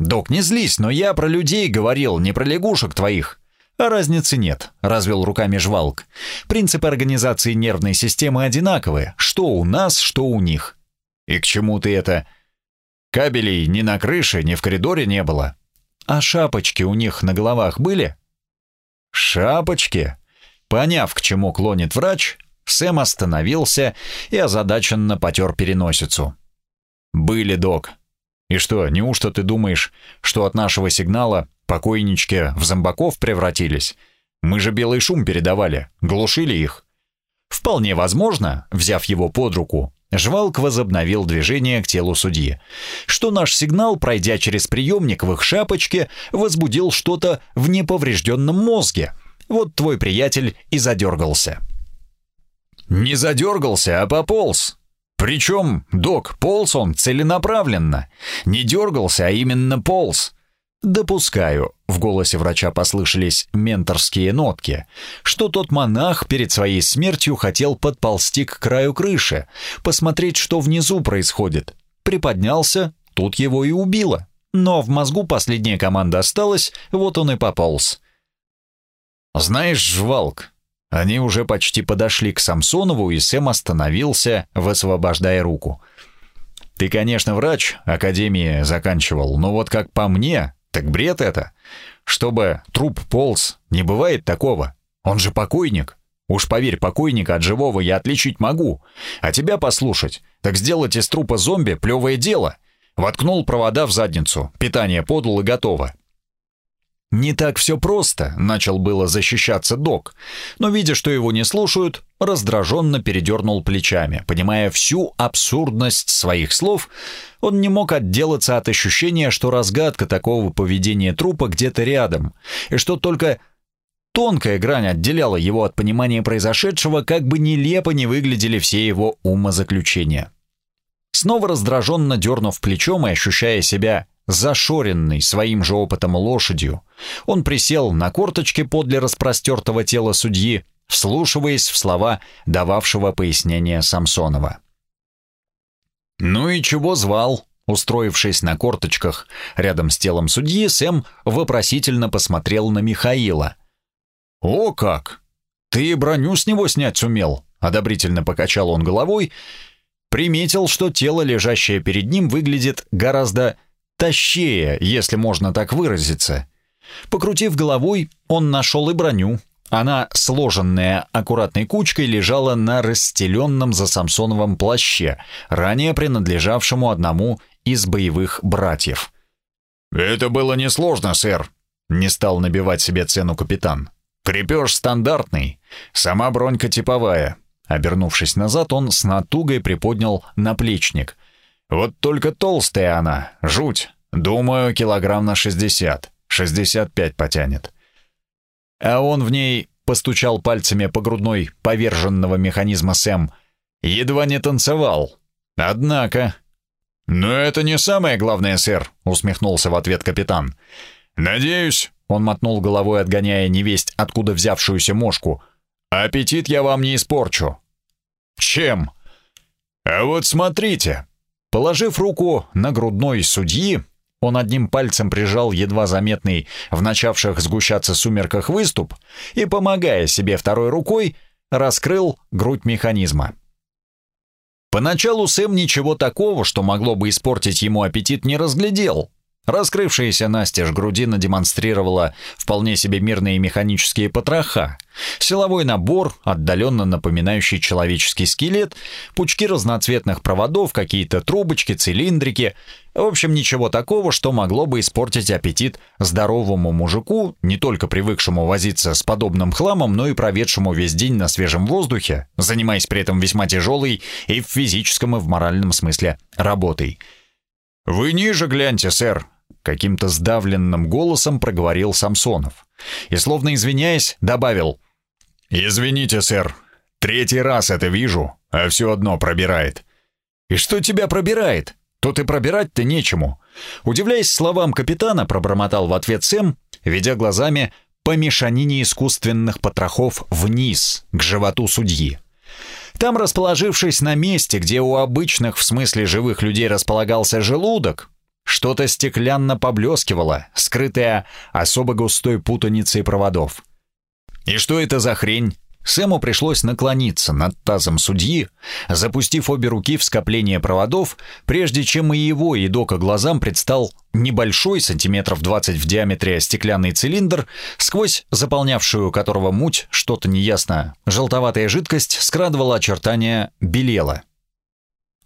Док, не злись, но я про людей говорил, не про лягушек твоих. А разницы нет, развел руками жвалк. Принципы организации нервной системы одинаковые, что у нас, что у них. И к чему ты это? Кабелей ни на крыше, ни в коридоре не было. А шапочки у них на головах были? Шапочки? Поняв, к чему клонит врач, Сэм остановился и озадаченно потер переносицу. «Были, док. И что, неужто ты думаешь, что от нашего сигнала Покойнички в зомбаков превратились. Мы же белый шум передавали, глушили их. Вполне возможно, взяв его под руку, Жвалк возобновил движение к телу судьи, что наш сигнал, пройдя через приемник в их шапочке, возбудил что-то в неповрежденном мозге. Вот твой приятель и задергался. «Не задергался, а пополз», причем, док, полз он целенаправленно. Не дергался, а именно полз. «Допускаю», — в голосе врача послышались менторские нотки, что тот монах перед своей смертью хотел подползти к краю крыши, посмотреть, что внизу происходит. Приподнялся, тут его и убило. Но в мозгу последняя команда осталась, вот он и пополз. «Знаешь, Жвалк, Они уже почти подошли к Самсонову, и Сэм остановился, высвобождая руку. «Ты, конечно, врач, академии заканчивал, но вот как по мне, так бред это. Чтобы труп полз, не бывает такого. Он же покойник. Уж поверь, покойника от живого я отличить могу. А тебя послушать, так сделать из трупа зомби плевое дело. Воткнул провода в задницу, питание подал и готово. «Не так все просто», — начал было защищаться док, но, видя, что его не слушают, раздраженно передернул плечами. Понимая всю абсурдность своих слов, он не мог отделаться от ощущения, что разгадка такого поведения трупа где-то рядом, и что только тонкая грань отделяла его от понимания произошедшего, как бы нелепо не выглядели все его умозаключения. Снова раздраженно дернув плечом и ощущая себя зашоренный своим же опытом лошадью, он присел на корточки подле распростертого тела судьи, вслушиваясь в слова дававшего пояснения Самсонова. «Ну и чего звал?» Устроившись на корточках рядом с телом судьи, Сэм вопросительно посмотрел на Михаила. «О как! Ты броню с него снять сумел?» Одобрительно покачал он головой, приметил, что тело, лежащее перед ним, выглядит гораздо тащее, если можно так выразиться. Покрутив головой, он нашел и броню. Она, сложенная аккуратной кучкой, лежала на расстеленном за Самсоновым плаще, ранее принадлежавшему одному из боевых братьев. «Это было несложно, сэр», — не стал набивать себе цену капитан. «Крепеж стандартный, сама бронька типовая». Обернувшись назад, он с натугой приподнял наплечник. «Вот только толстая она, жуть. Думаю, килограмм на шестьдесят, шестьдесят пять потянет». А он в ней постучал пальцами по грудной поверженного механизма Сэм. Едва не танцевал. Однако... «Но это не самое главное, сэр», — усмехнулся в ответ капитан. «Надеюсь, он мотнул головой, отгоняя невесть, откуда взявшуюся мошку. «Аппетит я вам не испорчу». «Чем?» «А вот смотрите». Положив руку на грудной судьи, он одним пальцем прижал едва заметный в начавших сгущаться сумерках выступ и, помогая себе второй рукой, раскрыл грудь механизма. Поначалу Сэм ничего такого, что могло бы испортить ему аппетит, не разглядел. Раскрывшаяся настежь грудина демонстрировала вполне себе мирные механические потроха, силовой набор, отдаленно напоминающий человеческий скелет, пучки разноцветных проводов, какие-то трубочки, цилиндрики. В общем, ничего такого, что могло бы испортить аппетит здоровому мужику, не только привыкшему возиться с подобным хламом, но и проведшему весь день на свежем воздухе, занимаясь при этом весьма тяжелой и в физическом, и в моральном смысле работой. «Вы ниже гляньте, сэр», Каким-то сдавленным голосом проговорил Самсонов. И, словно извиняясь, добавил. «Извините, сэр. Третий раз это вижу, а все одно пробирает». «И что тебя пробирает? Тут и пробирать-то нечему». Удивляясь словам капитана, пробормотал в ответ Сэм, ведя глазами по мешанине искусственных потрохов вниз, к животу судьи. Там, расположившись на месте, где у обычных, в смысле живых людей, располагался желудок, что-то стеклянно поблескивало, скрытое особо густой путаницей проводов. И что это за хрень? Сэму пришлось наклониться над тазом судьи, запустив обе руки в скопление проводов, прежде чем и его и Дока глазам предстал небольшой, сантиметров 20 в диаметре, стеклянный цилиндр, сквозь заполнявшую которого муть, что-то неясно, желтоватая жидкость скрадывала очертания белела.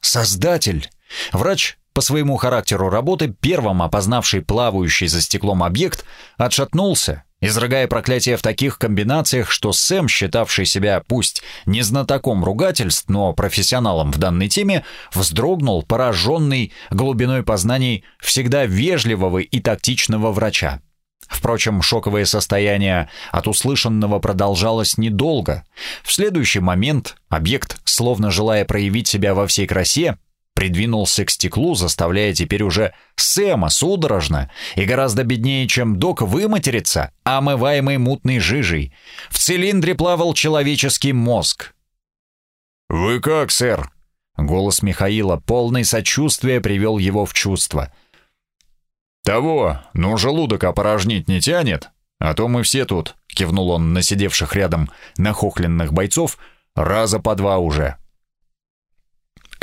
«Создатель!» Врач по своему характеру работы, первым опознавший плавающий за стеклом объект, отшатнулся, изрыгая проклятие в таких комбинациях, что Сэм, считавший себя пусть не знатоком ругательств, но профессионалом в данной теме, вздрогнул, пораженный глубиной познаний всегда вежливого и тактичного врача. Впрочем, шоковое состояние от услышанного продолжалось недолго. В следующий момент объект, словно желая проявить себя во всей красе, придвинулся к стеклу, заставляя теперь уже Сэма судорожно и гораздо беднее, чем док, выматериться, омываемый мутной жижей. В цилиндре плавал человеческий мозг. «Вы как, сэр?» Голос Михаила, полный сочувствия, привел его в чувство. «Того, ну желудок опорожнить не тянет, а то мы все тут кивнул он на сидевших рядом нахохленных бойцов, раза по два уже.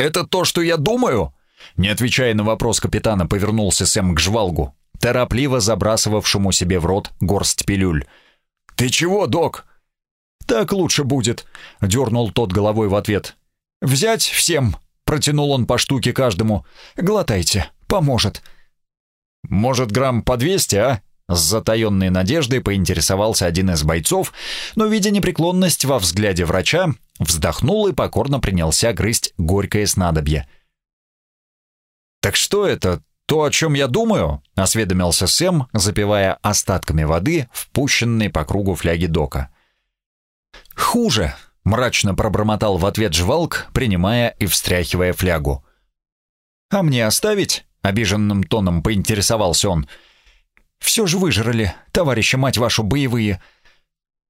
«Это то, что я думаю?» Не отвечая на вопрос капитана, повернулся Сэм к жвалгу, торопливо забрасывавшему себе в рот горсть пилюль. «Ты чего, док?» «Так лучше будет», — дернул тот головой в ответ. «Взять всем», — протянул он по штуке каждому. «Глотайте, поможет». «Может, грамм по двести, а?» С затаенной надеждой поинтересовался один из бойцов, но, видя непреклонность во взгляде врача, вздохнул и покорно принялся грызть горькое снадобье. «Так что это, то, о чем я думаю?» — осведомился Сэм, запивая остатками воды впущенной по кругу фляги Дока. «Хуже», — мрачно пробормотал в ответ жвалк, принимая и встряхивая флягу. «А мне оставить?» — обиженным тоном поинтересовался он — все же выжрали, товарищи, мать вашу, боевые.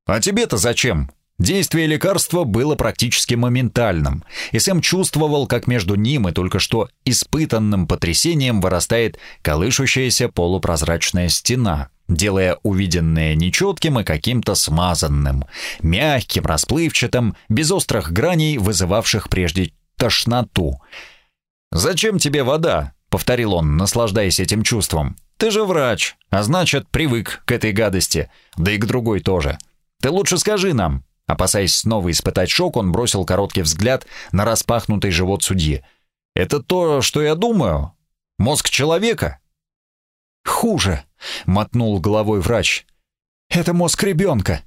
А тебе-то зачем? Действие лекарства было практически моментальным, и Сэм чувствовал, как между ним и только что испытанным потрясением вырастает колышущаяся полупрозрачная стена, делая увиденное нечетким и каким-то смазанным, мягким, расплывчатым, без острых граней, вызывавших прежде тошноту. «Зачем тебе вода?» — повторил он, наслаждаясь этим чувством. Ты же врач, а значит, привык к этой гадости, да и к другой тоже. Ты лучше скажи нам». Опасаясь снова испытать шок, он бросил короткий взгляд на распахнутый живот судьи. «Это то, что я думаю? Мозг человека?» «Хуже», — мотнул головой врач. «Это мозг ребенка».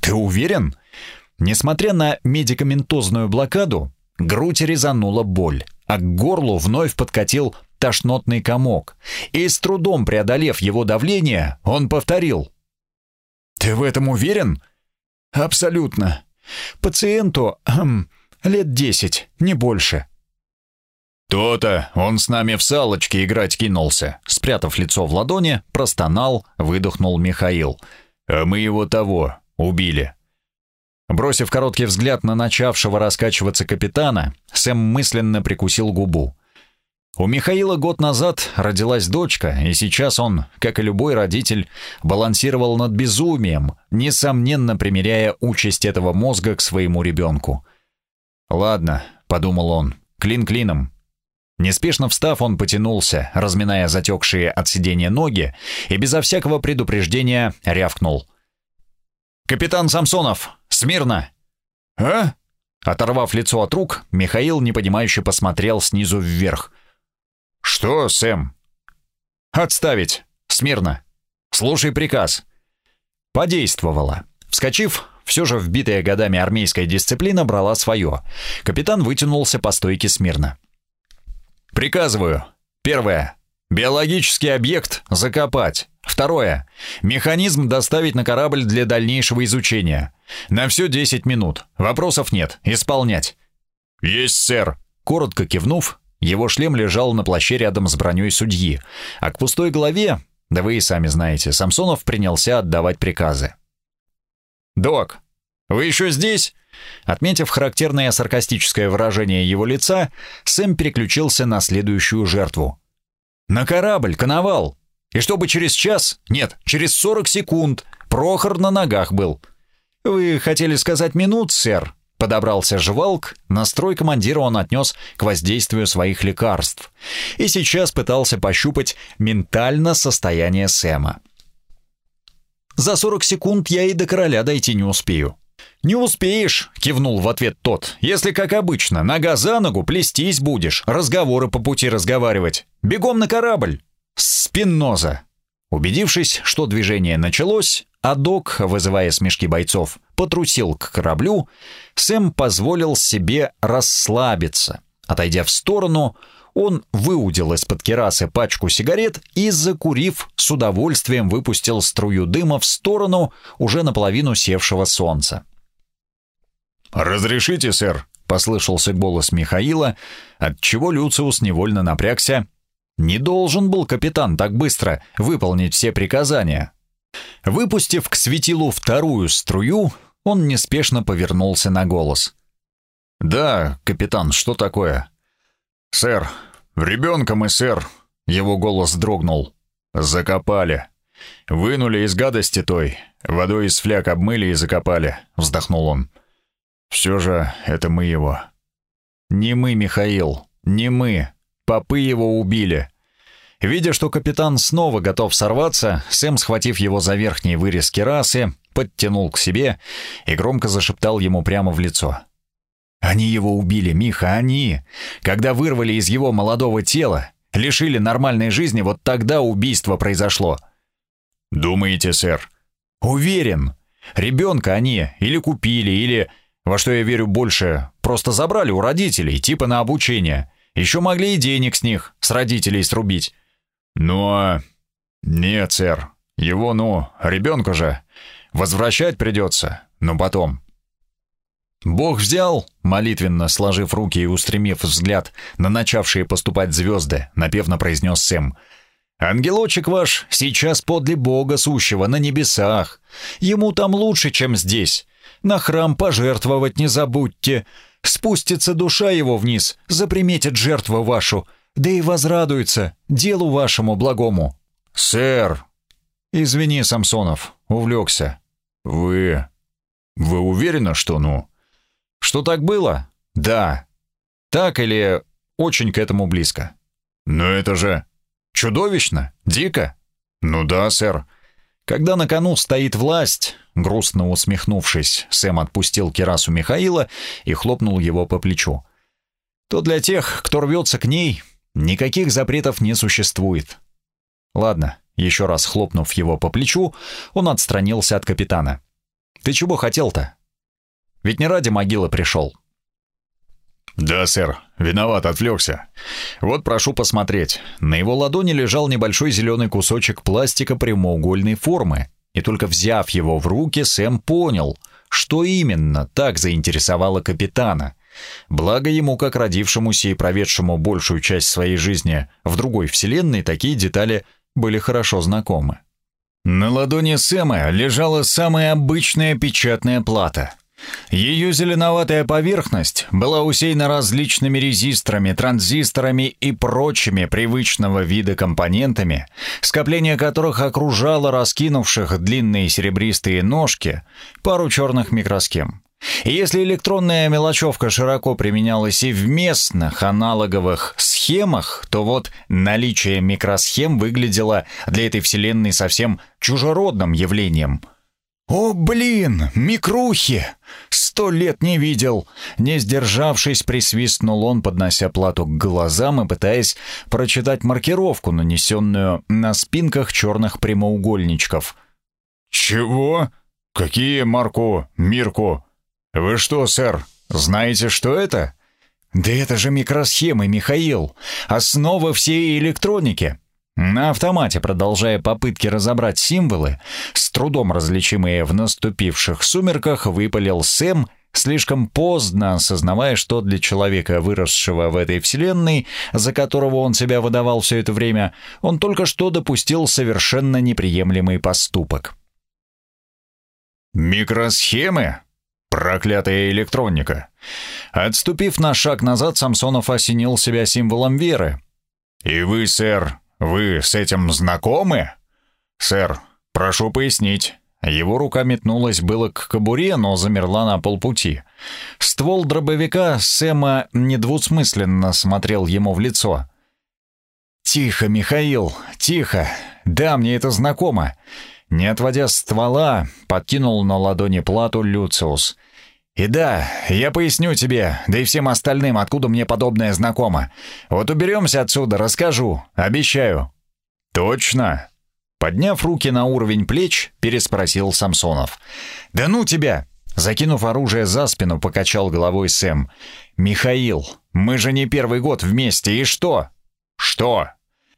«Ты уверен?» Несмотря на медикаментозную блокаду, грудь резанула боль, а к горлу вновь подкатил тошнотный комок, и с трудом преодолев его давление, он повторил. «Ты в этом уверен?» «Абсолютно. Пациенту эм, лет десять, не больше». «То-то, он с нами в салочки играть кинулся», спрятав лицо в ладони, простонал, выдохнул Михаил. «А мы его того, убили». Бросив короткий взгляд на начавшего раскачиваться капитана, Сэм мысленно прикусил губу. У Михаила год назад родилась дочка, и сейчас он, как и любой родитель, балансировал над безумием, несомненно примеряя участь этого мозга к своему ребенку. «Ладно», — подумал он, — «клин клином». Неспешно встав, он потянулся, разминая затекшие от сидения ноги, и безо всякого предупреждения рявкнул. «Капитан Самсонов, смирно!» «А?» Оторвав лицо от рук, Михаил непонимающе посмотрел снизу вверх — «Что, Сэм?» «Отставить! Смирно! Слушай приказ!» Подействовало. Вскочив, все же вбитая годами армейская дисциплина брала свое. Капитан вытянулся по стойке смирно. «Приказываю. Первое. Биологический объект закопать. Второе. Механизм доставить на корабль для дальнейшего изучения. На все 10 минут. Вопросов нет. Исполнять». «Есть, сэр». Коротко кивнув, его шлем лежал на плаще рядом с броней судьи, а к пустой голове, да вы и сами знаете, Самсонов принялся отдавать приказы. «Док, вы еще здесь?» Отметив характерное саркастическое выражение его лица, Сэм переключился на следующую жертву. «На корабль, коновал! И чтобы через час, нет, через 40 секунд, Прохор на ногах был. Вы хотели сказать минут, сэр?» Подобрался жвалк, настрой командира он отнес к воздействию своих лекарств и сейчас пытался пощупать ментально состояние Сэма. «За 40 секунд я и до короля дойти не успею». «Не успеешь», — кивнул в ответ тот. «Если, как обычно, нога за ногу, плестись будешь, разговоры по пути разговаривать. Бегом на корабль!» «Спинноза!» Убедившись, что движение началось, а док, вызывая смешки бойцов, потрусил к кораблю, Сэм позволил себе расслабиться. Отойдя в сторону, он выудил из-под керасы пачку сигарет и, закурив, с удовольствием выпустил струю дыма в сторону уже наполовину севшего солнца. «Разрешите, сэр?» — послышался голос Михаила, отчего Люциус невольно напрягся не должен был капитан так быстро выполнить все приказания. Выпустив к светилу вторую струю, он неспешно повернулся на голос. «Да, капитан, что такое?» «Сэр, ребенка мы, сэр!» Его голос дрогнул. «Закопали. Вынули из гадости той, водой из фляг обмыли и закопали», — вздохнул он. «Все же это мы его». «Не мы, Михаил, не мы. Попы его убили». Видя, что капитан снова готов сорваться, Сэм, схватив его за верхние вырезки расы, подтянул к себе и громко зашептал ему прямо в лицо. «Они его убили, Миха, они! Когда вырвали из его молодого тела, лишили нормальной жизни, вот тогда убийство произошло». «Думаете, сэр?» «Уверен. Ребенка они или купили, или, во что я верю больше, просто забрали у родителей, типа на обучение. Еще могли и денег с них, с родителей срубить». «Ну а...» «Нет, сэр. Его, ну, ребенка же. Возвращать придется, но потом». «Бог взял», молитвенно сложив руки и устремив взгляд на начавшие поступать звезды, напевно произнес Сэм. «Ангелочек ваш сейчас подле Бога сущего на небесах. Ему там лучше, чем здесь. На храм пожертвовать не забудьте. Спустится душа его вниз, заприметит жертву вашу, да и возрадуется делу вашему благому». «Сэр!» «Извини, Самсонов, увлекся». «Вы... вы уверены, что ну...» «Что так было?» «Да». «Так или очень к этому близко?» «Но это же...» «Чудовищно? Дико?» «Ну да, сэр». Когда на кону стоит власть, грустно усмехнувшись, Сэм отпустил кирасу Михаила и хлопнул его по плечу. То для тех, кто рвется к ней, никаких запретов не существует. Ладно, еще раз хлопнув его по плечу, он отстранился от капитана. «Ты чего хотел-то? Ведь не ради могилы пришел». «Да, сэр, виноват, отвлекся. Вот прошу посмотреть». На его ладони лежал небольшой зеленый кусочек пластика прямоугольной формы, и только взяв его в руки, Сэм понял, что именно так заинтересовало капитана. Благо ему, как родившемуся и проведшему большую часть своей жизни в другой вселенной, такие детали были хорошо знакомы. На ладони Сэма лежала самая обычная печатная плата. Ее зеленоватая поверхность была усеяна различными резисторами, транзисторами и прочими привычного вида компонентами, скопление которых окружало раскинувших длинные серебристые ножки пару черных микросхем. И если электронная мелочевка широко применялась и в местных аналоговых схемах, то вот наличие микросхем выглядело для этой вселенной совсем чужеродным явлением. «О, блин, микрухи! Сто лет не видел!» Не сдержавшись, присвистнул он, поднося плату к глазам и пытаясь прочитать маркировку, нанесенную на спинках черных прямоугольничков. «Чего? Какие марку, Мирку?» «Вы что, сэр, знаете, что это?» «Да это же микросхемы, Михаил! Основа всей электроники!» На автомате, продолжая попытки разобрать символы, с трудом различимые в наступивших сумерках, выпалил Сэм, слишком поздно осознавая, что для человека, выросшего в этой вселенной, за которого он себя выдавал все это время, он только что допустил совершенно неприемлемый поступок. «Микросхемы?» Проклятая электроника. Отступив на шаг назад, Самсонов осенил себя символом веры. «И вы, сэр, вы с этим знакомы?» «Сэр, прошу пояснить». Его рука метнулась было к кобуре, но замерла на полпути. Ствол дробовика Сэма недвусмысленно смотрел ему в лицо. «Тихо, Михаил, тихо. Да, мне это знакомо». Не отводя ствола, подкинул на ладони плату Люциус. И да, я поясню тебе, да и всем остальным, откуда мне подобное знакомо. Вот уберемся отсюда, расскажу, обещаю». «Точно?» Подняв руки на уровень плеч, переспросил Самсонов. «Да ну тебя!» Закинув оружие за спину, покачал головой Сэм. «Михаил, мы же не первый год вместе, и что?» «Что?»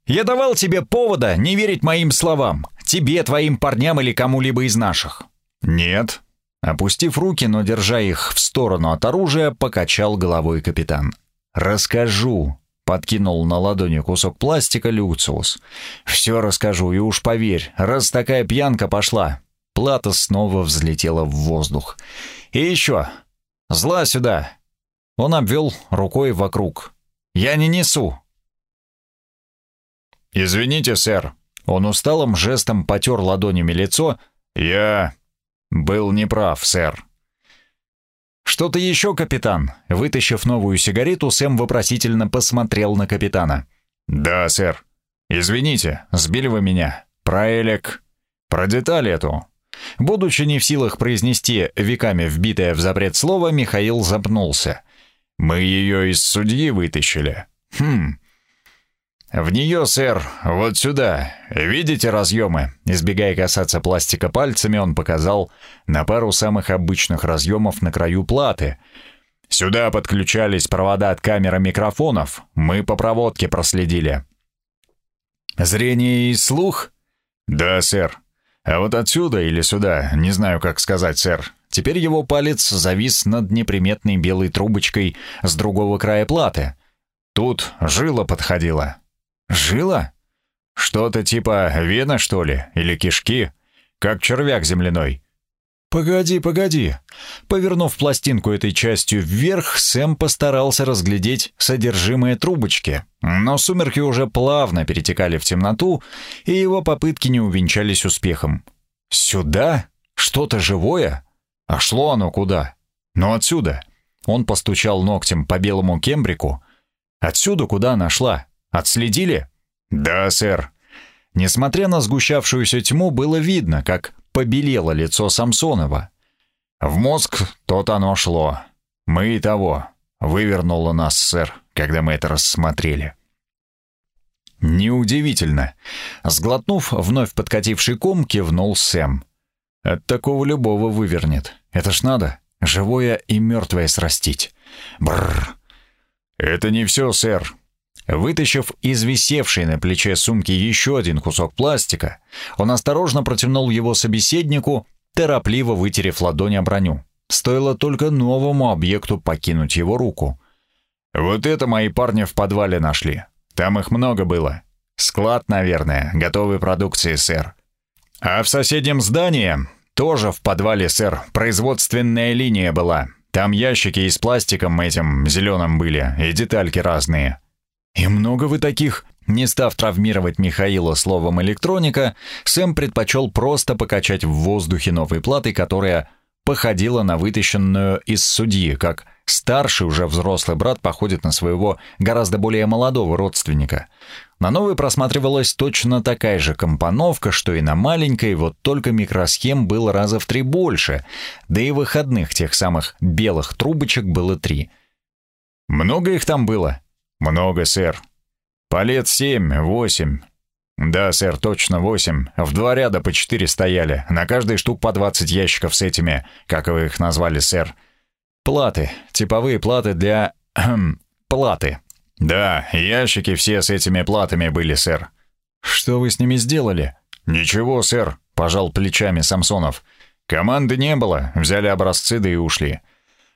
«Я давал тебе повода не верить моим словам. Тебе, твоим парням или кому-либо из наших». «Нет», Опустив руки, но держа их в сторону от оружия, покачал головой капитан. «Расскажу», — подкинул на ладони кусок пластика Люциус. «Все расскажу, и уж поверь, раз такая пьянка пошла». Плата снова взлетела в воздух. «И еще! Зла сюда!» Он обвел рукой вокруг. «Я не несу!» «Извините, сэр», Он усталым жестом потер ладонями лицо. «Я был неправ, сэр». «Что-то еще, капитан?» Вытащив новую сигарету, Сэм вопросительно посмотрел на капитана. «Да, сэр. Извините, сбили вы меня. Про Элек. Про деталь эту». Будучи не в силах произнести веками вбитое в запрет слово, Михаил запнулся. «Мы ее из судьи вытащили». «Хм, «В нее, сэр, вот сюда. Видите разъемы?» Избегая касаться пластика пальцами, он показал на пару самых обычных разъемов на краю платы. «Сюда подключались провода от камеры микрофонов. Мы по проводке проследили». «Зрение и слух?» «Да, сэр. А вот отсюда или сюда, не знаю, как сказать, сэр». Теперь его палец завис над неприметной белой трубочкой с другого края платы. Тут жила подходила. Жила? Что-то типа вена, что ли, или кишки, как червяк земляной. Погоди, погоди. Повернув пластинку этой частью вверх, Сэм постарался разглядеть содержимое трубочки. Но сумерки уже плавно перетекали в темноту, и его попытки не увенчались успехом. Сюда? Что-то живое? А шло оно куда? Ну отсюда. Он постучал ногтем по белому кембрику. Отсюда куда она шла? Отследили? Да, сэр. Несмотря на сгущавшуюся тьму, было видно, как побелело лицо Самсонова. В мозг тот оно шло. Мы и того. Вывернуло нас, сэр, когда мы это рассмотрели. Неудивительно. Сглотнув вновь подкативший ком, кивнул Сэм. От такого любого вывернет. Это ж надо, живое и мертвое срастить. Бррр. Это не все, сэр. Вытащив из висевшей на плече сумки еще один кусок пластика, он осторожно протянул его собеседнику, торопливо вытерев ладонь о броню. Стоило только новому объекту покинуть его руку. «Вот это мои парни в подвале нашли. Там их много было. Склад, наверное, готовой продукции, сэр. А в соседнем здании, тоже в подвале, сэр, производственная линия была. Там ящики и с пластиком этим зеленым были, и детальки разные. «И много вы таких?» Не став травмировать Михаила словом «электроника», Сэм предпочел просто покачать в воздухе новой платы, которая походила на вытащенную из судьи, как старший уже взрослый брат походит на своего гораздо более молодого родственника. На новой просматривалась точно такая же компоновка, что и на маленькой, вот только микросхем было раза в три больше, да и выходных тех самых белых трубочек было три. «Много их там было?» «Много, сэр. По лет семь, восемь. Да, сэр, точно восемь. В два ряда по четыре стояли. На каждой штук по двадцать ящиков с этими, как вы их назвали, сэр. Платы. Типовые платы для... платы. Да, ящики все с этими платами были, сэр. Что вы с ними сделали? Ничего, сэр, пожал плечами Самсонов. Команды не было, взяли образцы да и ушли.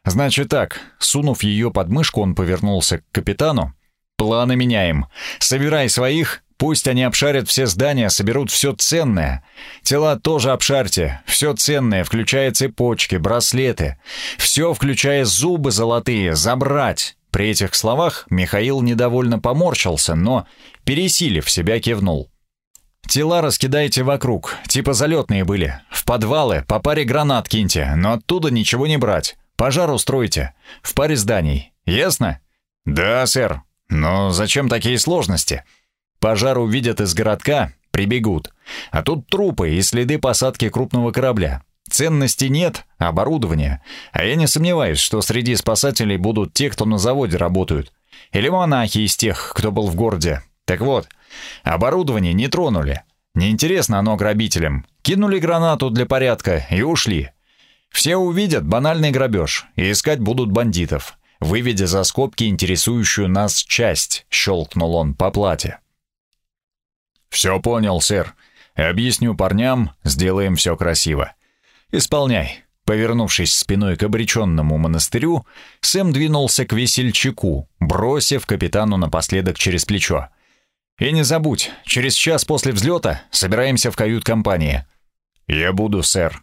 Значит так, сунув ее под мышку, он повернулся к капитану. Планы меняем. Собирай своих, пусть они обшарят все здания, соберут все ценное. Тела тоже обшарьте, все ценное, включая цепочки, браслеты. Все, включая зубы золотые, забрать. При этих словах Михаил недовольно поморщился, но, пересилив себя, кивнул. Тела раскидайте вокруг, типа залетные были. В подвалы по паре гранат киньте, но оттуда ничего не брать. Пожар устройте. В паре зданий. Ясно? Да, сэр. Но зачем такие сложности? Пожар увидят из городка, прибегут. А тут трупы и следы посадки крупного корабля. Ценности нет, оборудования. А я не сомневаюсь, что среди спасателей будут те, кто на заводе работают. Или монахи из тех, кто был в городе. Так вот, оборудование не тронули. Неинтересно оно грабителям. Кинули гранату для порядка и ушли. Все увидят банальный грабеж и искать будут бандитов. Выведя за скобки интересующую нас часть, щелкнул он по плате. «Все понял, сэр. Объясню парням, сделаем все красиво. Исполняй». Повернувшись спиной к обреченному монастырю, Сэм двинулся к весельчаку, бросив капитану напоследок через плечо. «И не забудь, через час после взлета собираемся в кают-компании». «Я буду, сэр»,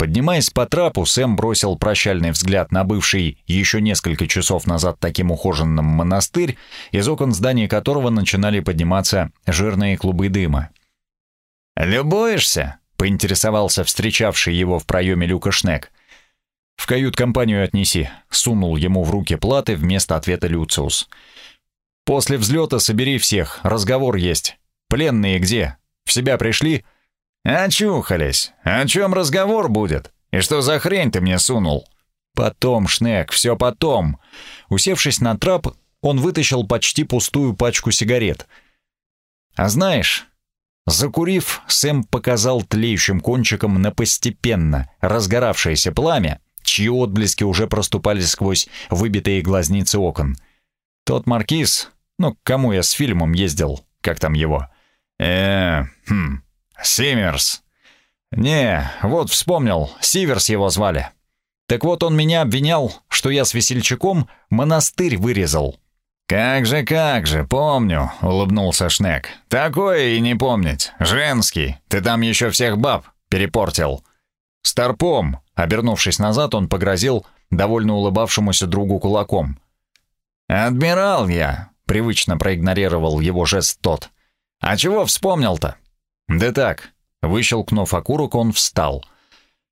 Поднимаясь по трапу, Сэм бросил прощальный взгляд на бывший еще несколько часов назад таким ухоженным монастырь, из окон здания которого начинали подниматься жирные клубы дыма. «Любуешься?» — поинтересовался встречавший его в проеме люка Шнек. «В кают-компанию отнеси», — сунул ему в руки платы вместо ответа Люциус. «После взлета собери всех, разговор есть. Пленные где? В себя пришли?» «Очухались. О чем разговор будет? И что за хрень ты мне сунул?» «Потом, Шнек, все потом». Усевшись на трап, он вытащил почти пустую пачку сигарет. «А знаешь...» Закурив, Сэм показал тлеющим кончиком на постепенно разгоравшееся пламя, чьи отблески уже проступали сквозь выбитые глазницы окон. Тот маркиз, ну, к кому я с фильмом ездил, как там его? э хм, Симмерс. Не, вот вспомнил, Сиверс его звали. Так вот он меня обвинял, что я с весельчаком монастырь вырезал. «Как же, как же, помню», — улыбнулся Шнек. «Такое и не помнить. Женский. Ты там еще всех баб перепортил». «Старпом», — обернувшись назад, он погрозил довольно улыбавшемуся другу кулаком. «Адмирал я», — привычно проигнорировал его жест тот. «А чего вспомнил-то?» «Да так». Выщелкнув окурок, он встал.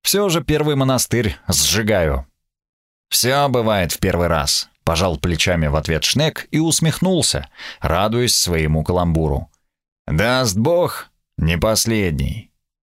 «Все же первый монастырь сжигаю». «Все бывает в первый раз», — пожал плечами в ответ Шнек и усмехнулся, радуясь своему каламбуру. «Даст Бог, не последний».